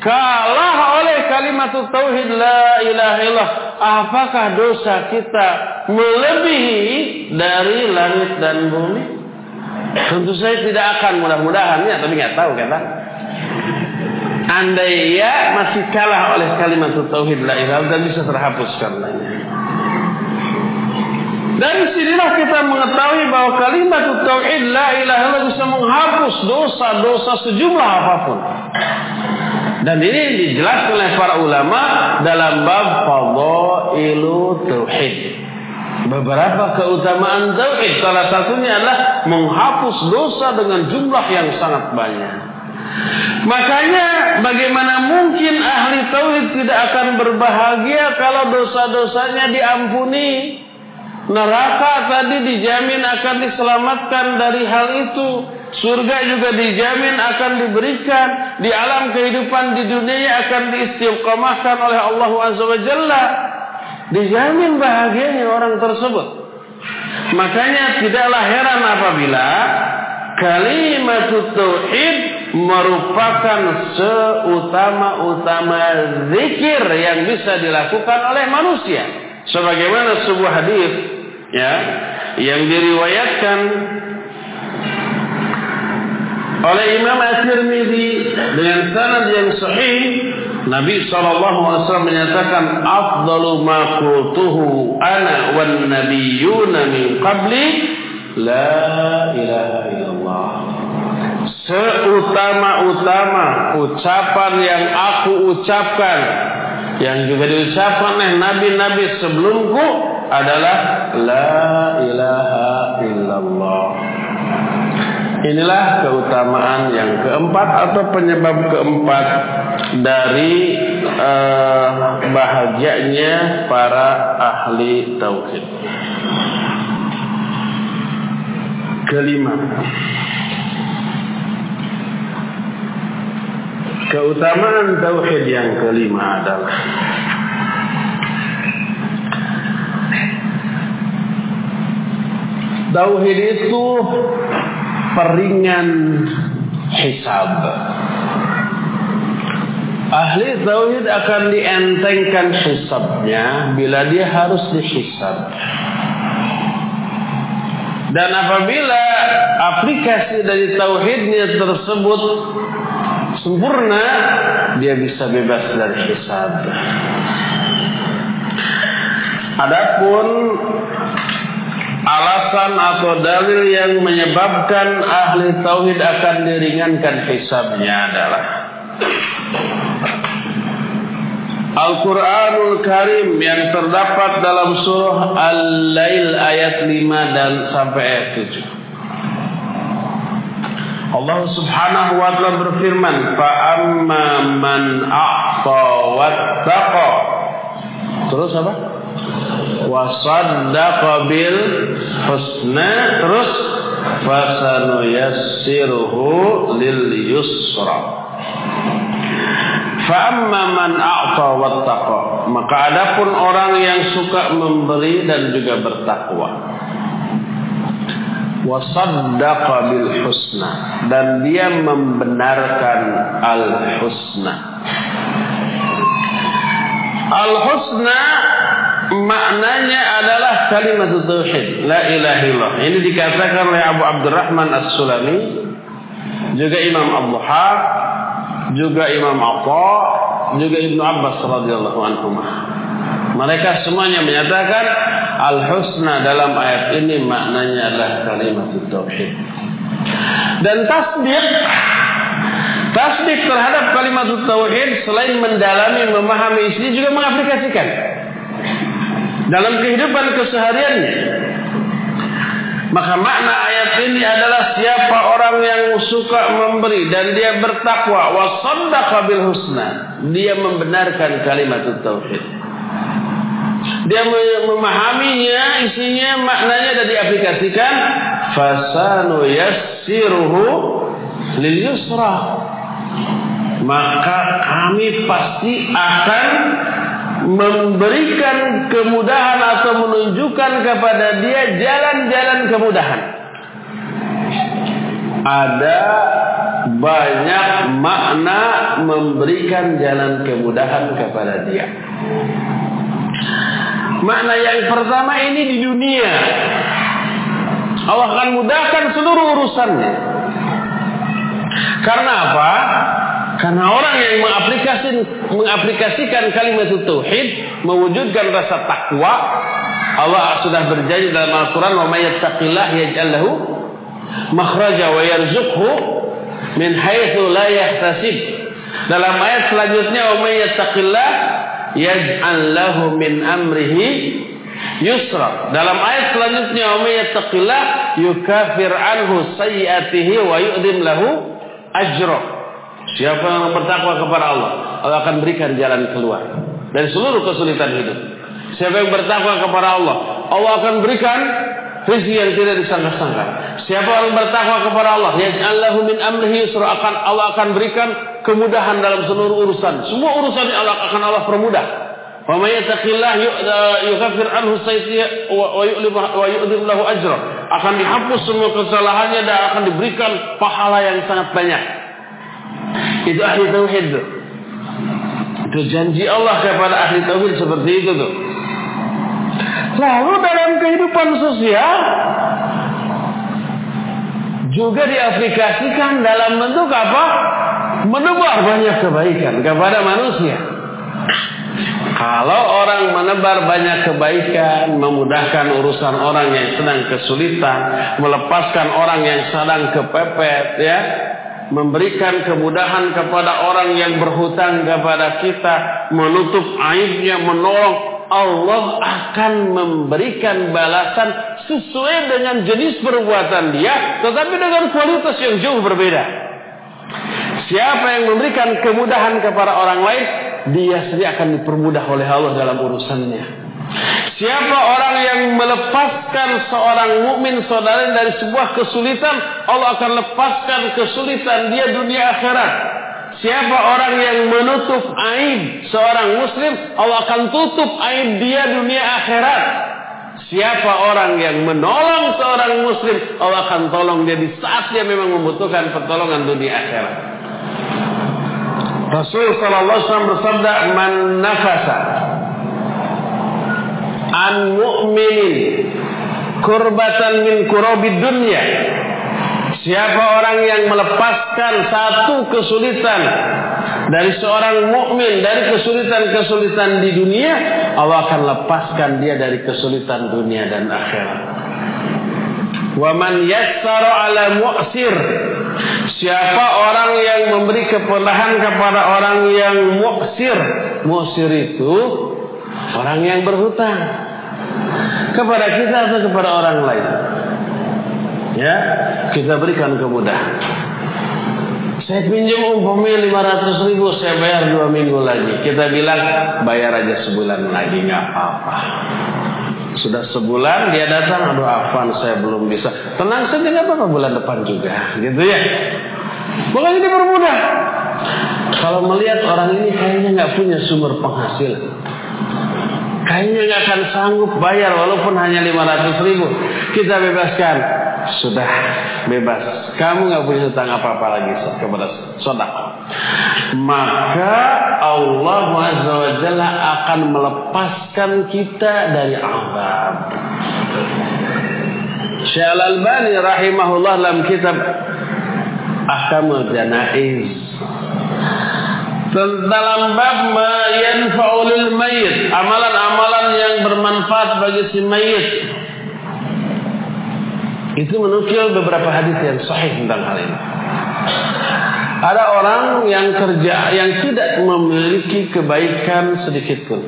kalah oleh kalimat tauhid la ilaha illallah. Apakah dosa kita melebihi dari langit dan bumi? Tentu saya tidak akan mudah-mudahan ya, tapi nggak tahu kata. Andai ya masih kalah oleh kalimat tauhid la ilaha dan bisa terhapus karenanya. Dari sinilah kita mengetahui bahwa kalimat tauhid la ilaha illallah bisa menghapus dosa-dosa sejumlah apa pun. Dan ini dijelaskan oleh para ulama dalam bab fadailu tauhid. Beberapa keutamaan tauhid salah satunya adalah menghapus dosa dengan jumlah yang sangat banyak. Makanya bagaimana mungkin ahli tauhid tidak akan berbahagia kalau dosa-dosanya diampuni? Neraka tadi dijamin akan diselamatkan dari hal itu. Surga juga dijamin akan diberikan. Di alam kehidupan di dunia akan diistiqomahkan oleh Allah Azza wa Jalla. Dijamin bahagianya orang tersebut. Makanya tidaklah heran apabila kalimat tauhid merupakan seutama-utama zikir yang bisa dilakukan oleh manusia. Sebagaimana sebuah hadis ya yang diriwayatkan oleh Imam At-Tirmidzi dengan sanad yang sahih Nabi SAW menyatakan afdalu ma qultuhu ana wan nabiyyuna min qabli la ilaha illallah seutama-utama ucapan yang aku ucapkan yang juga diucapkan oleh nabi-nabi sebelumku adalah la ilaha illallah. Inilah keutamaan yang keempat atau penyebab keempat dari uh, bahagianya para ahli tauhid. Kelima. Keutamaan tauhid yang kelima adalah Tauhid itu peringan hisab. Ahli tauhid akan dientengkan hisabnya bila dia harus dihisab. Dan apabila aplikasi dari tauhidnya tersebut sempurna, dia bisa bebas dari hisab. Adapun alasan atau dalil yang menyebabkan ahli tauhid akan diringankan hisabnya adalah Al-Quranul Karim yang terdapat dalam surah Al-Lail ayat 5 dan sampai ayat 7. Allah Subhanahu wa taala berfirman, "Fa amma man a'ta wattaqa." Terus apa? Wa saddaqa bil husna. Terus fasanuyassiruhu lil yusra. Fa amma man a'ta wattaqa. Maka adapun orang yang suka memberi dan juga bertakwa wasaddaqa bil husna. Dan dia membenarkan al husna al husna maknanya adalah kalimat tauhid. La ilaha illallah. Ini dikatakan oleh Abu Abdurrahman As-Sulami juga Imam Abu Haq juga Imam Atha juga Ibnu Abbas radhiyallahu anhu mereka semuanya menyatakan al-husna dalam ayat ini maknanya adalah kalimat tauhid. Dan tasdik tasdik terhadap kalimat tauhid selain mendalami memahami isinya juga mengaplikasikan dalam kehidupan kesehariannya. Maka makna ayat ini adalah siapa orang yang yang suka memberi dan dia bertakwa wasaddaqa bil husna dia membenarkan kalimat tauhid dia memahaminya isinya maknanya dan diaplikasikan fasanu yassiruhu lil yusra maka kami pasti akan memberikan kemudahan atau menunjukkan kepada dia jalan-jalan kemudahan. Ada banyak makna memberikan jalan kemudahan kepada dia. Makna yang pertama ini di dunia. Allah akan mudahkan seluruh urusannya. Karena apa? Karena orang yang mengaplikasikan, mengaplikasikan kalimat tauhid, mewujudkan rasa takwa, Allah sudah berjanji dalam Al-Quran, "Wa may yattaqillah makhraja wa yarzuqhu min haitsu la yahtasib." Dalam ayat selanjutnya, "Wa may yaj'al lahu min amrihi yusra." Dalam ayat selanjutnya, "Wa may yattaqillah yukafir anhu sayyi'atihi wa yu'dim lahu ajra." Siapa yang bertakwa kepada Allah, Allah akan berikan jalan keluar dari seluruh kesulitan hidup. Siapa yang bertakwa kepada Allah, Allah akan berikan rezeki yang tidak disangka-sangka. Siapa yang bertakwa kepada Allah, yaj'allahu min amrihi yusra akan Allah akan berikan kemudahan dalam seluruh urusan. Semua urusan Allah akan Allah permudah. Wa may yattaqillah yukaffir anhu wa yu'dim lahu ajra. Akan dihapus semua kesalahannya dan akan diberikan pahala yang sangat banyak. Itu ahli tauhid. Itu janji Allah kepada ahli tauhid seperti itu tuh. Lalu dalam kehidupan sosial juga diaplikasikan dalam bentuk apa? Menebar banyak kebaikan kepada manusia. Kalau orang menebar banyak kebaikan, memudahkan urusan orang yang sedang kesulitan, melepaskan orang yang sedang kepepet, ya, memberikan kemudahan kepada orang yang berhutang kepada kita, menutup aibnya, menolong, Allah akan memberikan balasan sesuai dengan jenis perbuatan dia, tetapi dengan kualitas yang jauh berbeda. Siapa yang memberikan kemudahan kepada orang lain, dia sendiri akan dipermudah oleh Allah dalam urusannya. Siapa orang yang melepaskan seorang mukmin saudara dari sebuah kesulitan, Allah akan lepaskan kesulitan dia dunia akhirat. Siapa orang yang menutup aib seorang muslim, Allah akan tutup aib dia dunia akhirat. Siapa orang yang menolong seorang muslim, Allah akan tolong dia di saat dia memang membutuhkan pertolongan dunia akhirat. Rasul sallallahu alaihi wasallam bersabda, "Man nafasa an mu'minin kurbatan min kurobi dunia Siapa orang yang melepaskan satu kesulitan dari seorang mukmin dari kesulitan-kesulitan di dunia, Allah akan lepaskan dia dari kesulitan dunia dan akhirat. Wa man yassara ala mu'sir. Siapa orang yang memberi kemudahan kepada orang yang mu'sir. Mu'sir itu Orang yang berhutang kepada kita atau kepada orang lain. Ya, kita berikan kemudahan. Saya pinjam umpamanya 500 ribu, saya bayar dua minggu lagi. Kita bilang bayar aja sebulan lagi nggak apa-apa. Sudah sebulan dia datang, aduh afan saya belum bisa. Tenang saja nggak apa-apa bulan depan juga, gitu ya. Bukan ini bermudah. Kalau melihat orang ini kayaknya nggak punya sumber penghasilan. Kayaknya nggak akan sanggup bayar walaupun hanya 500 ribu. Kita bebaskan. Sudah bebas. Kamu nggak punya hutang apa-apa lagi kepada saudara. Maka Allah Azza wa Jalla akan melepaskan kita dari azab. Syekh Al-Albani rahimahullah dalam kitab Ahkamul Janaiz dalam bab ma yanfa'ulil mayit, amalan-amalan yang bermanfaat bagi si mayit. Itu menukil beberapa hadis yang sahih tentang hal ini. Ada orang yang kerja yang tidak memiliki kebaikan sedikit pun.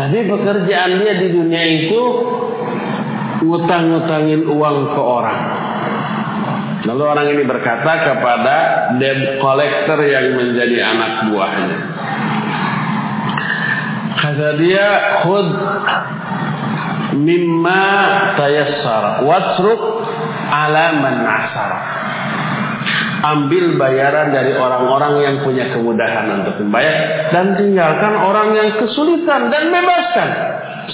Tapi pekerjaan dia di dunia itu ngutang-ngutangin uang ke orang. Lalu orang ini berkata kepada debt collector yang menjadi anak buahnya. Kata dia, khud mimma tayassar watruk ala man asara. Ambil bayaran dari orang-orang yang punya kemudahan untuk membayar dan tinggalkan orang yang kesulitan dan bebaskan.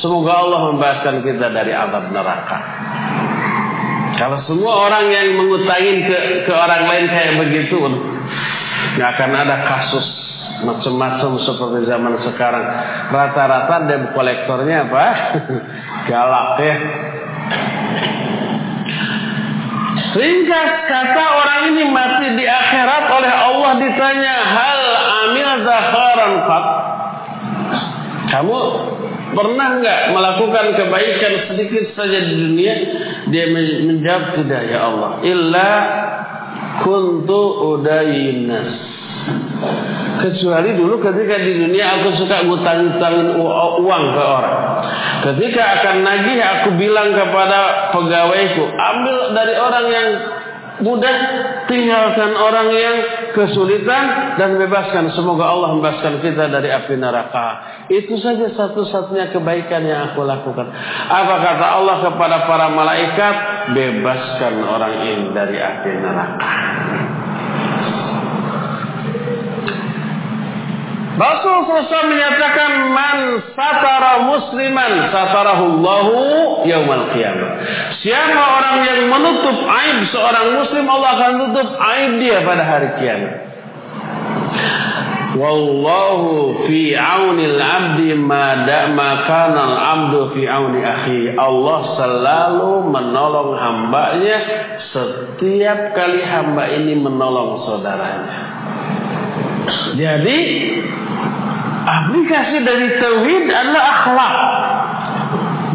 Semoga Allah membebaskan kita dari azab neraka. Kalau semua orang yang mengutangin ke, ke orang lain kayak begitu, nggak akan ada kasus macam-macam seperti zaman sekarang. Rata-rata debt kolektornya apa? *laughs* Galak ya. Ringkas kata orang ini mati di akhirat oleh Allah ditanya hal amil zakharan qat. Kamu pernah nggak melakukan kebaikan sedikit saja di dunia? Dia menjawab tidak ya Allah. Illa kuntu udayinas. Kecuali dulu ketika di dunia aku suka ngutang-ngutangin uang ke orang. Ketika akan nagih aku bilang kepada pegawaiku, ambil dari orang yang mudah, tinggalkan orang yang kesulitan dan bebaskan. Semoga Allah membebaskan kita dari api neraka. Itu saja satu-satunya kebaikan yang aku lakukan. Apa kata Allah kepada para malaikat? Bebaskan orang ini dari api neraka. Rasul SAW menyatakan man satara musliman satarahullahu yaumal qiyamah. Siapa orang yang menutup aib seorang muslim Allah akan tutup aib dia pada hari kiamat. Wallahu fi aunil abdi ma ma kana al abdu fi auni akhi. Allah selalu menolong hambanya setiap kali hamba ini menolong saudaranya. Jadi Aplikasi dari tauhid adalah akhlak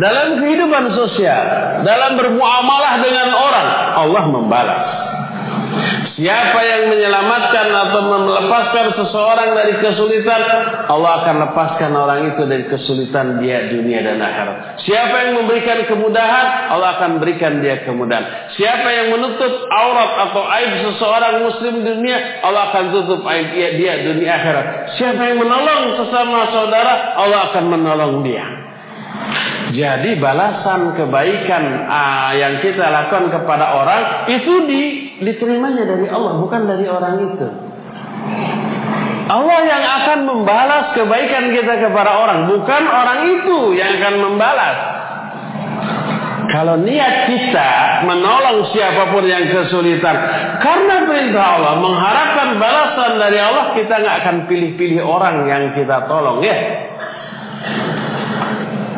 dalam kehidupan sosial, dalam bermuamalah dengan orang, Allah membalas. Siapa yang menyelamatkan atau melepaskan seseorang dari kesulitan, Allah akan lepaskan orang itu dari kesulitan dia dunia dan akhirat. Siapa yang memberikan kemudahan, Allah akan berikan dia kemudahan. Siapa yang menutup aurat atau aib seseorang muslim dunia, Allah akan tutup aib dia, dia dunia akhirat. Siapa yang menolong sesama saudara, Allah akan menolong dia. Jadi balasan kebaikan uh, yang kita lakukan kepada orang itu di, diterimanya dari Allah, bukan dari orang itu. Allah yang akan membalas kebaikan kita kepada orang, bukan orang itu yang akan membalas. Kalau niat kita menolong siapa pun yang kesulitan karena perintah Allah, mengharapkan balasan dari Allah, kita nggak akan pilih-pilih orang yang kita tolong ya.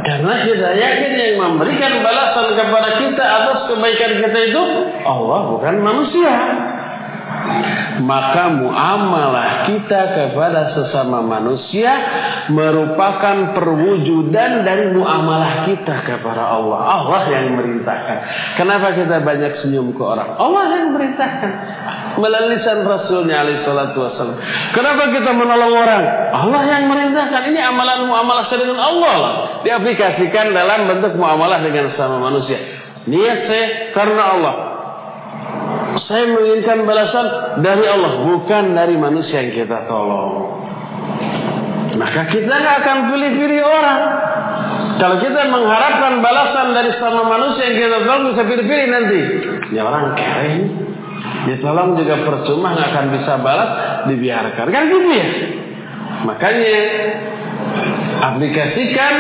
Karena kita yakin yang memberikan balasan kepada kita atas kebaikan kita itu Allah bukan manusia. Maka muamalah kita kepada sesama manusia merupakan perwujudan dari muamalah kita kepada Allah. Allah yang merintahkan. Kenapa kita banyak senyum ke orang? Allah yang merintahkan. Melalui lisan Rasulnya alaihissalatu wassalam. Kenapa kita menolong orang? Allah yang merintahkan. Ini amalan muamalah dengan Allah lah. Diaplikasikan dalam bentuk muamalah dengan sesama manusia. Niat saya karena Allah. Saya menginginkan balasan dari Allah, bukan dari manusia yang kita tolong. Maka kita nggak akan pilih-pilih orang. Kalau kita mengharapkan balasan dari sama manusia yang kita tolong bisa pilih-pilih nanti. Ya orang keren. Ditolong juga percuma nggak akan bisa balas, dibiarkan. Kan gitu ya. Makanya aplikasikan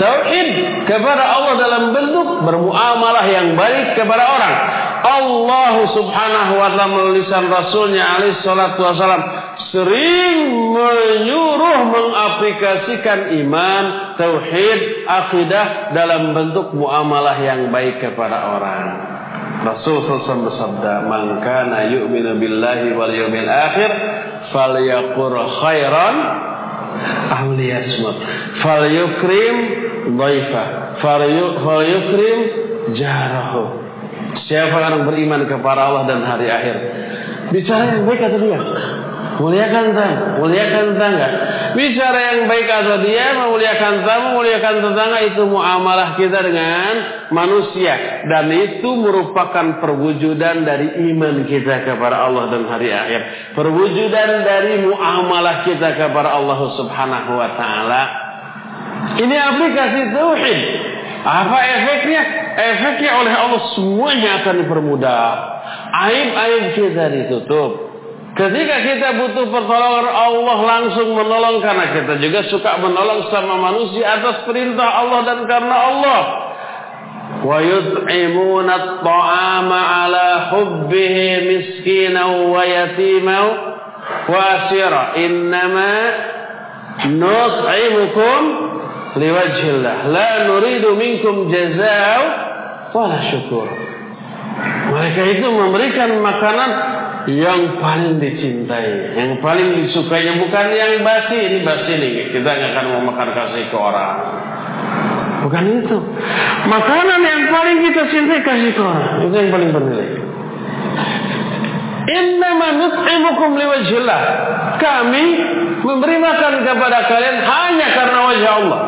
tauhid kepada Allah dalam bentuk bermuamalah yang baik kepada orang. Allah subhanahu wa ta'ala melalui Rasulnya alaih salatu wassalam sering menyuruh mengaplikasikan iman, tauhid, akidah dalam bentuk muamalah yang baik kepada orang. Rasul SAW bersabda, "Man kana yu'minu billahi wal yawmil akhir falyaqur khairan aw liyasmut. Falyukrim dhaifa, falyukrim jarahu." Siapa orang beriman kepada Allah dan hari akhir? Bicara yang baik atau dia? Muliakan tamu, muliakan tetangga. Bicara yang baik atau dia memuliakan tamu, memuliakan tetangga itu muamalah kita dengan manusia dan itu merupakan perwujudan dari iman kita kepada Allah dan hari akhir. Perwujudan dari muamalah kita kepada Allah Subhanahu wa taala. Ini aplikasi tauhid. Apa efeknya? Efeknya oleh Allah semuanya akan dipermudah. Aib-aib kita ditutup. Ketika kita butuh pertolongan Allah langsung menolong karena kita juga suka menolong sama manusia atas perintah Allah dan karena Allah. Wa yut'imuna at-ta'ama 'ala hubbihi miskinan wa yatiman wa asira. Innama nut'imukum liwajhillah la nuridu minkum jazaa'u wala syukur. Mereka itu memberikan makanan yang paling dicintai, yang paling disukainya bukan yang basi. Ini basi nih, kita nggak akan mau makan kasih ke orang. Bukan itu. Makanan yang paling kita cintai kasih ke orang. Itu yang paling bernilai. Innama nut'imukum liwajhillah. Kami memberi makan kepada kalian hanya karena wajah Allah.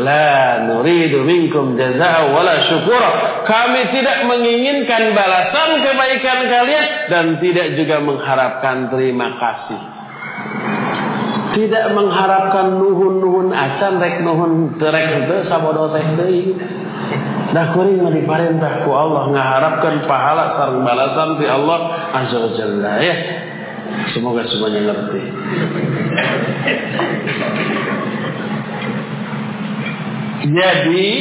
La nuridu minkum jazaa wala syukura. Kami tidak menginginkan balasan kebaikan kalian dan tidak juga mengharapkan terima kasih. Tidak mengharapkan nuhun-nuhun acan rek nuhun terek itu sabodo teh deui. Dah kuring mah diparentah ku Allah ngaharapkan pahala sareng balasan ti Allah azza wa jalla ya. Semoga semuanya ngerti. Jadi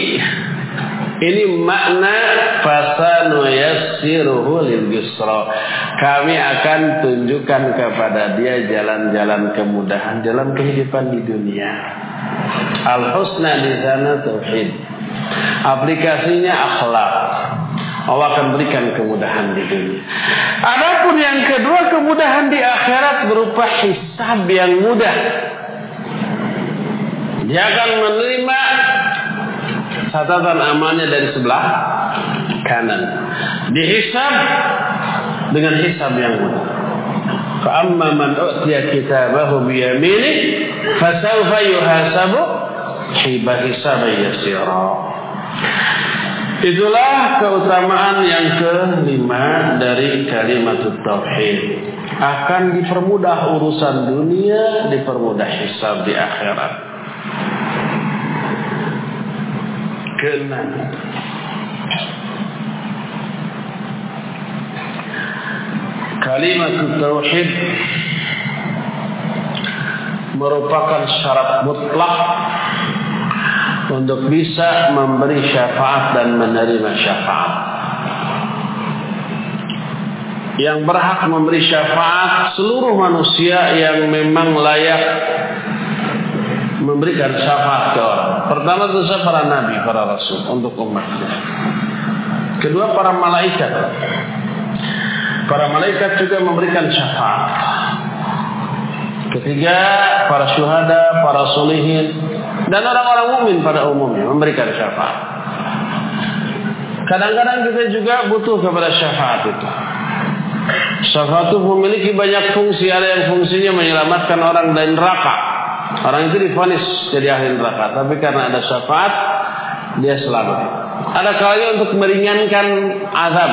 ini makna fasanu yassiruhu. Kami akan tunjukkan kepada dia jalan-jalan kemudahan dalam kehidupan di dunia. Al husna di sana tauhid. Aplikasinya akhlak. Allah akan berikan kemudahan di dunia. Adapun yang kedua kemudahan di akhirat berupa hisab yang mudah. Dia akan menerima catatan amalnya dari sebelah kanan. Dihisab dengan hisab yang mudah. Man u'tiya kitabahu biyamini fasawfa yuhasabu hiba hisaban yasira. Itulah keutamaan yang kelima dari kalimat tauhid. Akan dipermudah urusan dunia, dipermudah hisab di akhirat. Kalimat tauhid merupakan syarat mutlak untuk bisa memberi syafaat dan menerima syafaat. Yang berhak memberi syafaat seluruh manusia yang memang layak memberikan syafaat ke orang. Pertama tentu para nabi, para rasul untuk umatnya. Kedua para malaikat. Para malaikat juga memberikan syafaat. Ketiga para syuhada, para solihin, dan orang-orang mukmin pada umumnya memberikan syafaat. Kadang-kadang kita juga butuh kepada syafaat itu. Syafaat itu memiliki banyak fungsi. Ada yang fungsinya menyelamatkan orang dari neraka. Orang itu difonis jadi ahli neraka. Tapi karena ada syafaat, dia selamat. Ada kalanya untuk meringankan azab.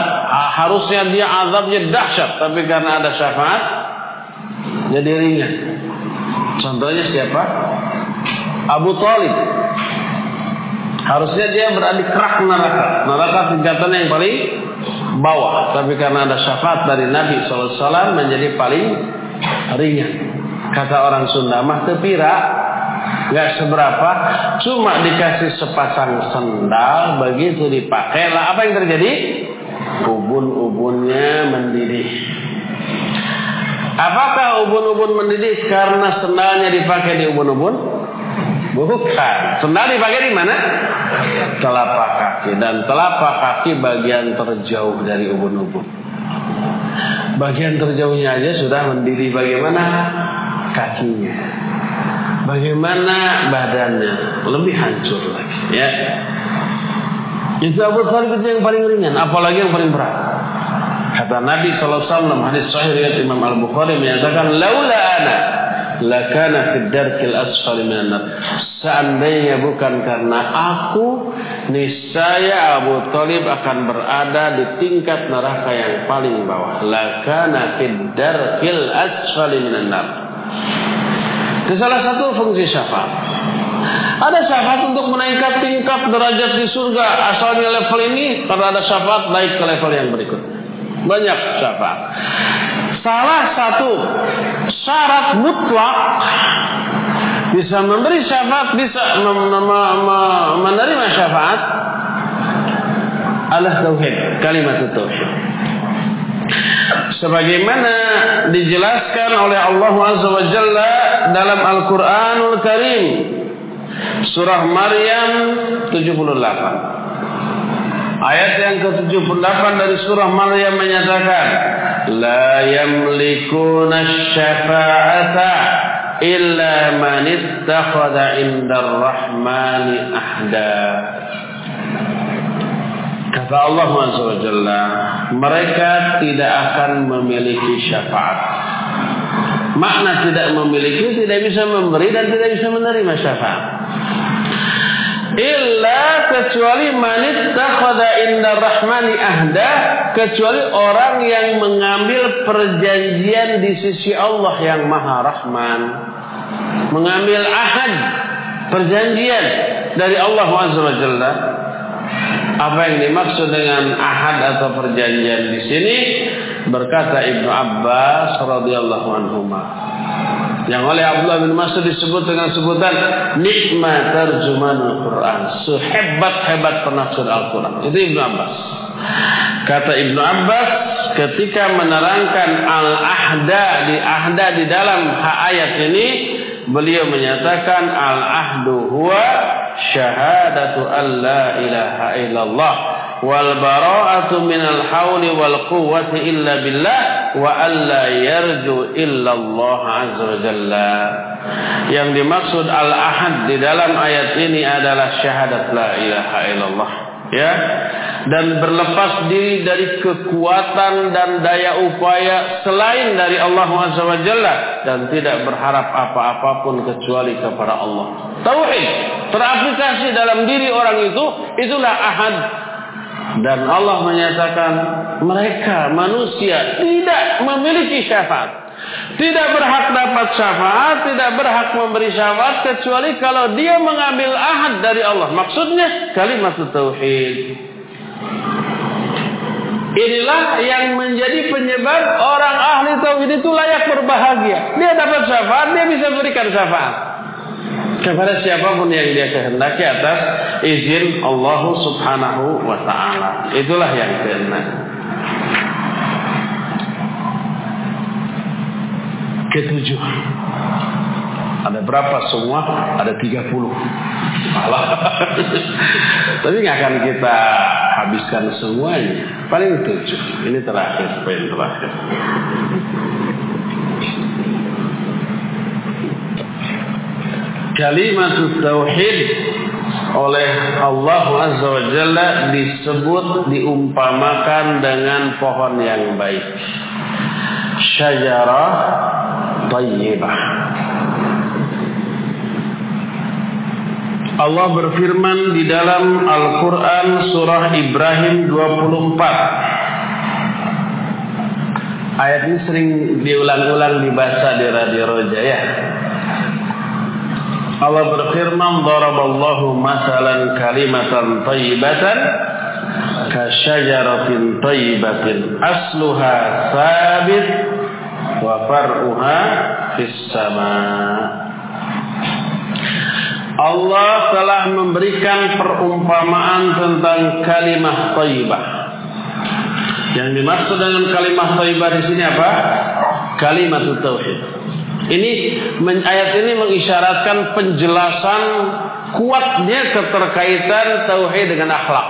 Harusnya dia azabnya dahsyat. Tapi karena ada syafaat, jadi ringan. Contohnya siapa? Abu Talib. Harusnya dia berada di kerak neraka. Neraka tingkatan yang paling bawah. Tapi karena ada syafaat dari Nabi SAW menjadi paling ringan. Kata orang Sunda mah tepira nggak seberapa, cuma dikasih sepasang sendal, begitu dipakai lah apa yang terjadi? Ubun-ubunnya mendidih. Apakah ubun-ubun mendidih karena sendalnya dipakai di ubun-ubun? Bukan. Sendal dipakai di mana? Telapak kaki dan telapak kaki bagian terjauh dari ubun-ubun. Bagian terjauhnya aja sudah mendidih bagaimana kakinya. Bagaimana badannya lebih hancur lagi ya. Itu Abu Talib itu yang paling ringan, apalagi yang paling berat. Kata Nabi SAW hadis sahih riwayat Imam Al Bukhari menyatakan laula ana lakana fid darkil asfali minan Seandainya bukan karena aku, niscaya Abu Talib akan berada di tingkat neraka yang paling bawah. Lakana fid darkil asfali minan Itu salah satu fungsi syafaat. Ada syafaat untuk menaikkan tingkat derajat di surga. Asalnya level ini, karena ada syafaat naik ke level yang berikut. Banyak syafaat. Salah satu syarat mutlak bisa memberi syafaat, bisa menerima syafaat adalah tauhid, kalimat tauhid. Sebagaimana dijelaskan oleh Allah Azza wa Jalla dalam Al-Qur'anul Karim surah Maryam 78. Ayat yang ke-78 dari surah Maryam menyatakan la yamlikuna syafa'ata illa man ittakhadha indar rahmani ahda Kata Allah Jalla, mereka tidak akan memiliki syafaat. Makna tidak memiliki tidak bisa memberi dan tidak bisa menerima syafaat. Illa kecuali manit takhada inda rahmani ahda kecuali orang yang mengambil perjanjian di sisi Allah yang maha rahman. Mengambil ahad perjanjian dari Allah Jalla apa yang dimaksud dengan ahad atau perjanjian di sini berkata Ibnu Abbas radhiyallahu anhu yang oleh Abdullah bin Mas'ud disebut dengan sebutan nikmat terjemahan Al-Quran. Sehebat-hebat penafsir Al-Quran. Itu Ibnu Abbas. Kata Ibnu Abbas ketika menerangkan al-ahda di ahda di dalam ayat ini beliau menyatakan al-ahdu huwa syahadatu an la ilaha illallah wal bara'atu minal hauli wal quwwati illa billah wa alla yarju illa Allah azza wa jalla. Yang dimaksud al-ahad di dalam ayat ini adalah syahadat la ilaha illallah ya dan berlepas diri dari kekuatan dan daya upaya selain dari Allah Jalla dan tidak berharap apa-apapun kecuali kepada Allah. Tauhid teraplikasi dalam diri orang itu itulah ahad dan Allah menyatakan mereka manusia tidak memiliki syafaat. Tidak berhak dapat syafaat, tidak berhak memberi syafaat kecuali kalau dia mengambil ahad dari Allah. Maksudnya kalimat tauhid. Inilah yang menjadi penyebab orang ahli tauhid itu layak berbahagia. Dia dapat syafaat, dia bisa berikan syafaat kepada siapa pun yang dia kehendaki atas izin Allah Subhanahu wa taala. Itulah yang keenam. Ketujuh. Ada berapa semua? Ada 30. Malah. *laughs* Tapi nggak akan kita habiskan semuanya. Paling tujuh. Ini terakhir, poin terakhir. kalimat tauhid oleh Allah Azza wa Jalla disebut diumpamakan dengan pohon yang baik. Syajarah tayyibah. Allah berfirman di dalam Al-Quran surah Ibrahim 24. Ayat ini sering diulang-ulang dibaca di Radio Roja ya. Allah berfirman daraballahu masalan kalimatan thayyibatan kasyajaratin thayyibatin asluha sabit wa far'uha fis sama Allah telah memberikan perumpamaan tentang kalimah thayyibah yang dimaksud dengan kalimah thayyibah di sini apa? Kalimat tauhid. Ini ayat ini mengisyaratkan penjelasan kuatnya keterkaitan tauhid dengan akhlak,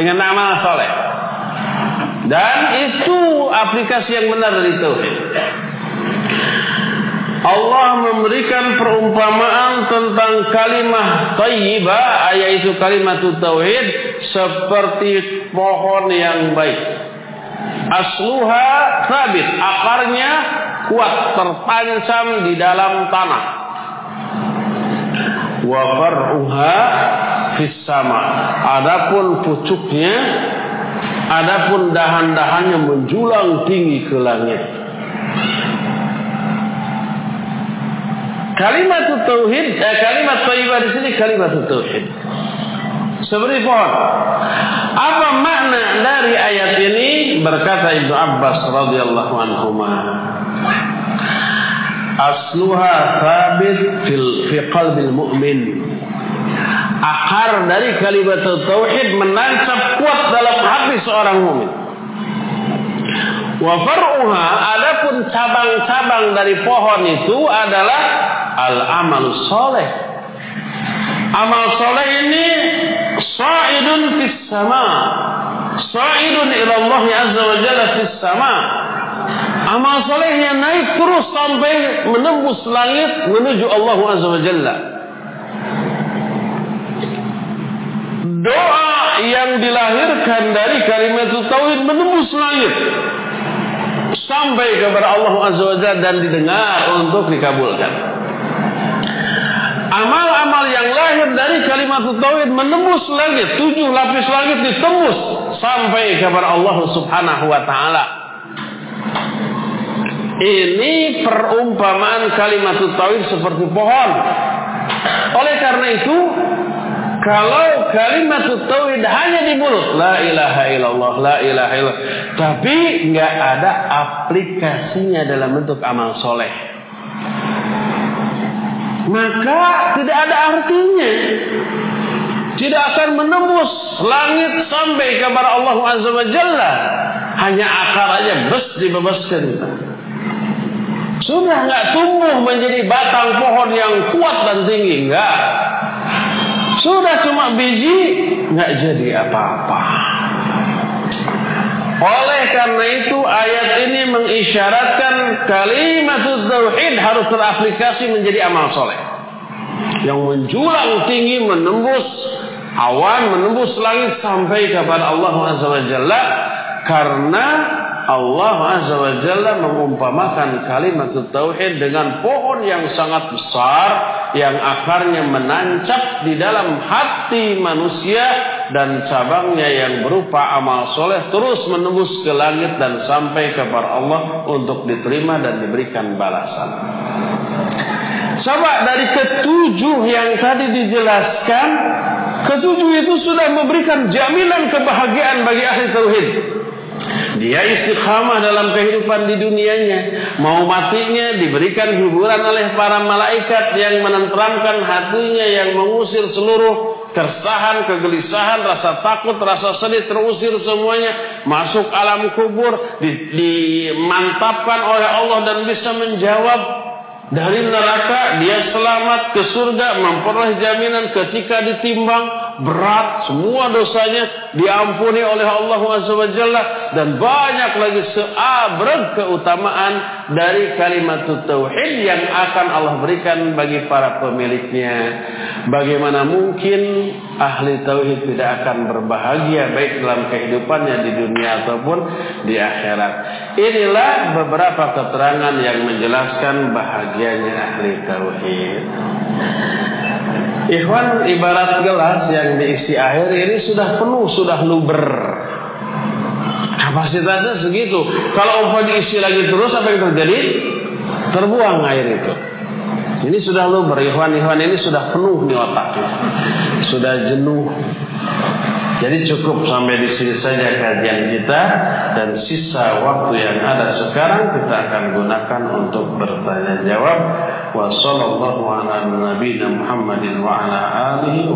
dengan nama soleh. Dan itu aplikasi yang benar dari tauhid. Allah memberikan perumpamaan tentang kalimah tayyibah yaitu kalimat tauhid seperti pohon yang baik. asluha sabit, akarnya kuat terpancam di dalam tanah. Wa far'uha fis sama. Adapun pucuknya, adapun dahan-dahannya menjulang tinggi ke langit. Kalimat tauhid, eh, kalimat thayyibah di sini kalimat tauhid. Seperti pohon. Apa makna dari ayat ini? Berkata Ibnu Abbas radhiyallahu anhu. Asluha thabit fil fi qalbil mu'min. Akar dari kalimat tauhid menancap kuat dalam hati seorang mukmin. Wa far'uha adapun cabang-cabang dari pohon itu adalah al amal soleh. Amal soleh ini sa'idun fis sama. Sa'idun ila Allah azza wa jalla fis sama. Amal solehnya naik terus sampai menembus langit menuju Allah azza wa jalla. Doa yang dilahirkan dari kalimat tauhid menembus langit sampai kepada Allah Azza wa Jalla dan didengar untuk dikabulkan. Amal-amal yang lahir dari kalimat tauhid menembus langit, tujuh lapis langit ditembus sampai kepada Allah Subhanahu wa taala. Ini perumpamaan kalimat tauhid seperti pohon. Oleh karena itu, kalau kalimat tauhid hanya di mulut, la ilaha illallah, la ilaha illallah, tapi nggak ada aplikasinya dalam bentuk amal soleh, maka tidak ada artinya. Tidak akan menembus langit sampai kepada Allah Azza wa Jalla. Hanya akar aja bes dibebaskan. Sudah nggak tumbuh menjadi batang pohon yang kuat dan tinggi, enggak. Sudah cuma biji, nggak jadi apa-apa. Oleh karena itu ayat ini mengisyaratkan kalimat tauhid harus teraplikasi menjadi amal soleh. Yang menjulang tinggi menembus awan, menembus langit sampai kepada Allah Azza wa Jalla karena Allah Azza wa Jalla mengumpamakan kalimat tauhid dengan pohon yang sangat besar yang akarnya menancap di dalam hati manusia dan cabangnya yang berupa amal soleh terus menembus ke langit dan sampai kepada Allah untuk diterima dan diberikan balasan. Coba dari ketujuh yang tadi dijelaskan, ketujuh itu sudah memberikan jaminan kebahagiaan bagi ahli tauhid. Dia istiqamah dalam kehidupan di dunianya. Mau matinya diberikan hiburan oleh para malaikat yang menenteramkan hatinya yang mengusir seluruh keresahan, kegelisahan, rasa takut, rasa sedih terusir semuanya masuk alam kubur dimantapkan oleh Allah dan bisa menjawab dari neraka dia selamat ke surga memperoleh jaminan ketika ditimbang berat semua dosanya diampuni oleh Allah SWT dan banyak lagi seabrek keutamaan dari kalimat tauhid yang akan Allah berikan bagi para pemiliknya. Bagaimana mungkin ahli tauhid tidak akan berbahagia baik dalam kehidupannya di dunia ataupun di akhirat? Inilah beberapa keterangan yang menjelaskan bahagianya ahli tauhid Ikhwan ibarat gelas yang diisi air ini sudah penuh, sudah luber. Kapasitasnya segitu. Kalau umpah diisi lagi terus apa yang terjadi? Terbuang air itu. Ini sudah luber, Ikhwan-Ikhwan ini sudah penuh nih otaknya. Sudah jenuh. Jadi cukup sampai di sini saja kajian kita dan sisa waktu yang ada sekarang kita akan gunakan untuk bertanya jawab. Wa sallallahu ala nabiyina Muhammadin wa ala alihi.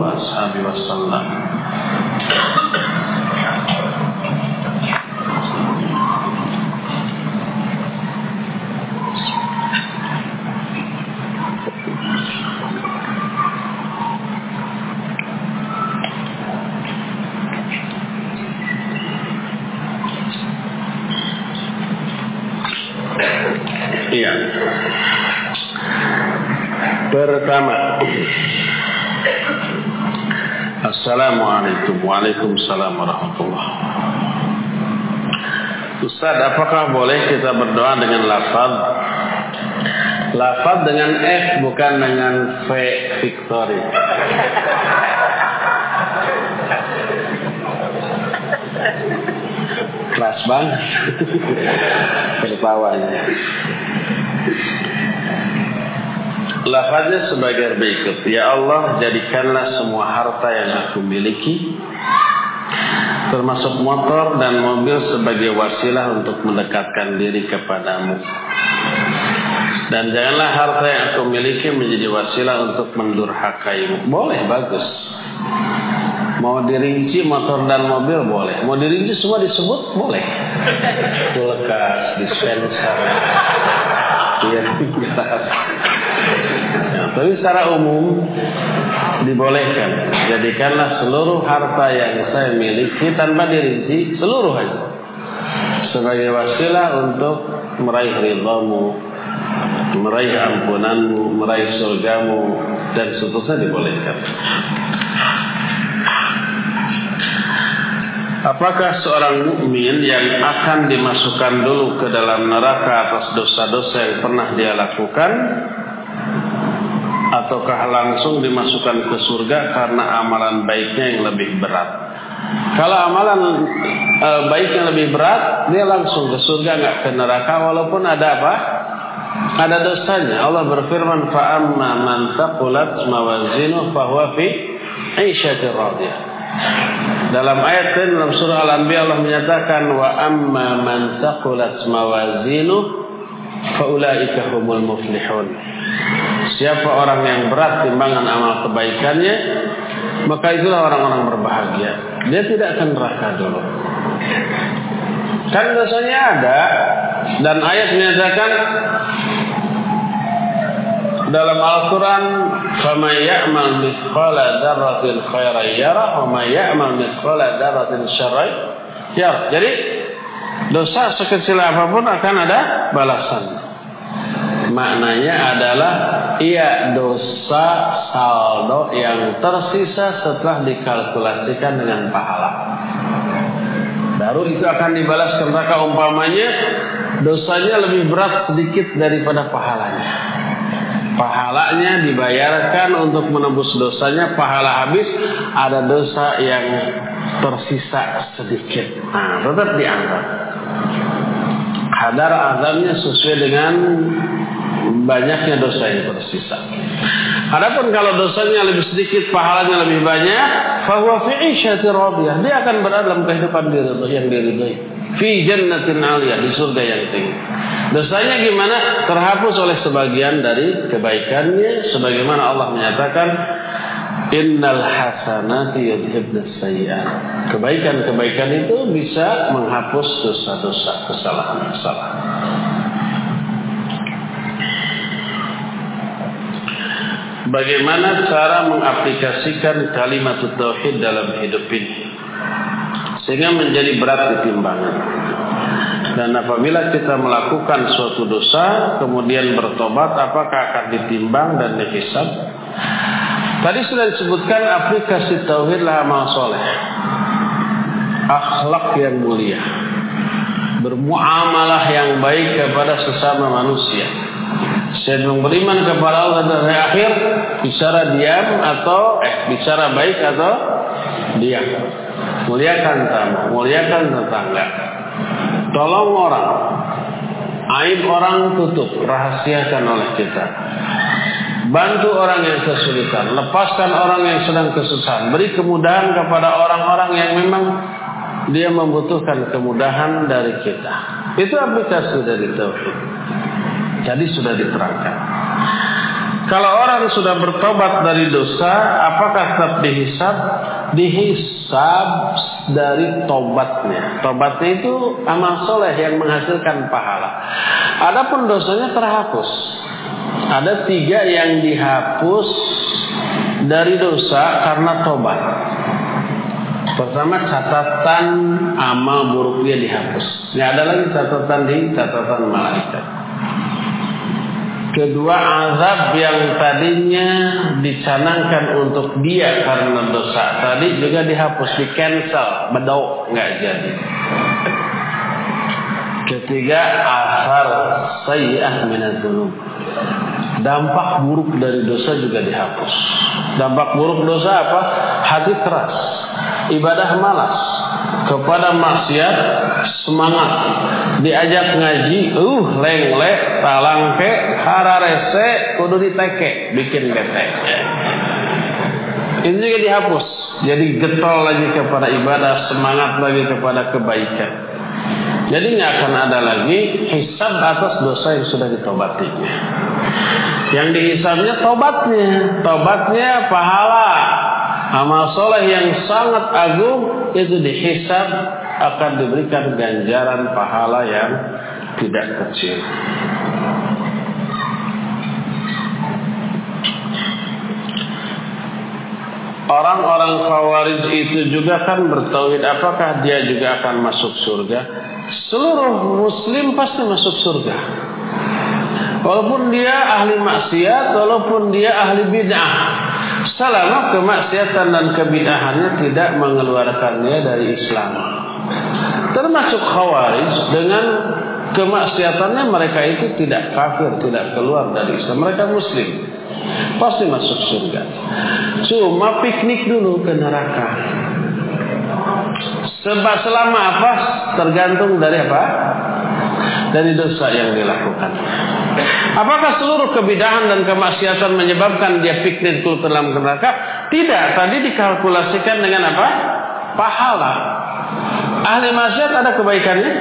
Ustaz, apakah boleh kita berdoa dengan lafaz? Lafaz dengan F bukan dengan V Victory. Kelas banget. Tertawanya. Lafaznya sebagai berikut. Ya Allah, jadikanlah semua harta yang aku miliki termasuk motor dan mobil sebagai wasilah untuk mendekatkan diri kepadamu. Dan janganlah harta yang aku miliki menjadi wasilah untuk mendurhakaimu. Boleh, bagus. Mau dirinci motor dan mobil boleh. Mau dirinci semua disebut boleh. Kulkas, dispenser. Iya, *laughs* ya, tapi secara umum dibolehkan. Jadikanlah seluruh harta yang saya miliki tanpa dirinci seluruh aja sebagai wasilah untuk meraih ridhamu, meraih ampunanmu, meraih surgamu dan seterusnya dibolehkan. Apakah seorang mukmin yang akan dimasukkan dulu ke dalam neraka atas dosa-dosa yang pernah dia lakukan ataukah langsung dimasukkan ke surga karena amalan baiknya yang lebih berat. Kalau amalan e, baiknya lebih berat, dia langsung ke surga nggak ke neraka walaupun ada apa? Ada dosanya. Allah berfirman, "Fa amma man taqulat mawazinu fa huwa fi radiyah." Dalam ayat lain dalam surah Al-Anbiya Allah menyatakan wa amma man taqulat mawazinu fa ulaika humul muflihun. Siapa orang yang berat timbangan amal kebaikannya, maka itulah orang-orang berbahagia. Dia tidak akan neraka dulu. Kan dosanya ada dan ayat menyatakan dalam Al-Quran فَمَنْ يَعْمَلْ مِثْقَالَ ذَرَّةٍ خَيْرًا يَرَهُ وَمَنْ يَعْمَلْ مِثْقَالَ ذَرَّةٍ شَرًّا يَرَهُ Jadi dosa sekecil apa pun akan ada balasan. Maknanya adalah ia dosa saldo yang tersisa setelah dikalkulasikan dengan pahala. Baru itu akan dibalas neraka umpamanya dosanya lebih berat sedikit daripada pahalanya. Pahalanya dibayarkan untuk menembus dosanya, pahala habis, ada dosa yang tersisa sedikit. Nah, tetap diangkat. Hadar azabnya sesuai dengan banyaknya dosa yang tersisa. Adapun kalau dosanya lebih sedikit, pahalanya lebih banyak, fahuwa fi radiyah. Dia akan berada dalam kehidupan yang diridhoi. Fi jannatin aliyah, di surga yang tinggi. Dosanya gimana? Terhapus oleh sebagian dari kebaikannya sebagaimana Allah menyatakan Innal hasanati yudhibnas sayyi'at. Kebaikan-kebaikan itu bisa menghapus dosa-dosa, kesalahan-kesalahan. Bagaimana cara mengaplikasikan kalimat tauhid dalam hidup ini sehingga menjadi berat di timbangan. Dan apabila kita melakukan suatu dosa kemudian bertobat apakah akan ditimbang dan dihisab? Tadi sudah disebutkan aplikasi tauhidlah amal soleh, akhlak yang mulia, bermuamalah yang baik kepada sesama manusia saya beriman kepada Allah dan hari akhir bicara diam atau eh bicara baik atau diam. Muliakan tamu, muliakan tetangga. Tolong orang. Aib orang tutup, rahasiakan oleh kita. Bantu orang yang kesulitan, lepaskan orang yang sedang kesusahan, beri kemudahan kepada orang-orang yang memang dia membutuhkan kemudahan dari kita. Itu aplikasi dari tauhid. Jadi sudah diterangkan. Kalau orang sudah bertobat dari dosa, apakah tetap dihisab? Dihisab dari tobatnya. Tobatnya itu amal soleh yang menghasilkan pahala. Adapun dosanya terhapus. Ada tiga yang dihapus dari dosa karena tobat. Pertama catatan amal buruknya dihapus. Ini ada lagi catatan di catatan malaikat. Kedua azab yang tadinya dicanangkan untuk dia karena dosa tadi juga dihapus, di cancel, bedok nggak jadi. Ketiga, asar sayyi'ah minadzunub. Dampak buruk dari dosa juga dihapus. Dampak buruk dosa apa? Hati keras, ibadah malas, kepada maksiat semangat diajak ngaji uh lengle talangke hararese kudu diteke bikin ketek ini juga dihapus jadi getol lagi kepada ibadah semangat lagi kepada kebaikan jadi nggak akan ada lagi hisab atas dosa yang sudah ditobatinya yang dihisabnya tobatnya tobatnya pahala amal soleh yang sangat agung itu dihisab akan diberikan ganjaran pahala yang tidak kecil. Orang-orang khawarij itu juga kan bertauhid apakah dia juga akan masuk surga? Seluruh muslim pasti masuk surga. Walaupun dia ahli maksiat, walaupun dia ahli bid'ah. Selama kemaksiatan dan kebidahannya tidak mengeluarkannya dari Islam. Termasuk khawarij dengan kemaksiatannya mereka itu tidak kafir, tidak keluar dari Islam. Mereka muslim. Pasti masuk surga. Cuma piknik dulu ke neraka. Sebab selama apa? Tergantung dari apa? Dari dosa yang dilakukan. Apakah seluruh kebidahan dan kemaksiatan menyebabkan dia piknik ke dalam neraka? Tidak. Tadi dikalkulasikan dengan apa? Pahala. Ahli maksiat ada kebaikannya?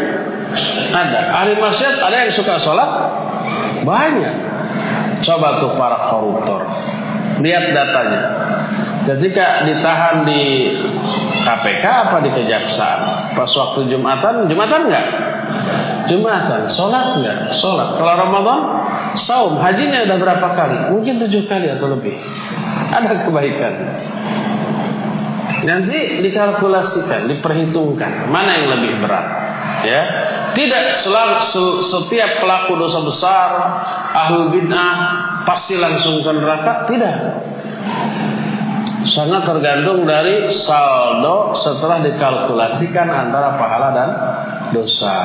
Ada. Ahli maksiat ada yang suka sholat? Banyak. Coba tuh para koruptor. Lihat datanya. Ketika ditahan di KPK apa di kejaksaan? Pas waktu Jumatan, Jumatan enggak? Jumatan, sholat enggak? Sholat. Kalau Ramadan, saum, hajinya udah berapa kali? Mungkin tujuh kali atau lebih. Ada kebaikan. Nanti dikalkulasikan, diperhitungkan mana yang lebih berat. Ya, tidak selalu setiap pelaku dosa besar, ahlu bid'ah pasti langsung ke neraka. Tidak. Sangat tergantung dari saldo setelah dikalkulasikan antara pahala dan dosa.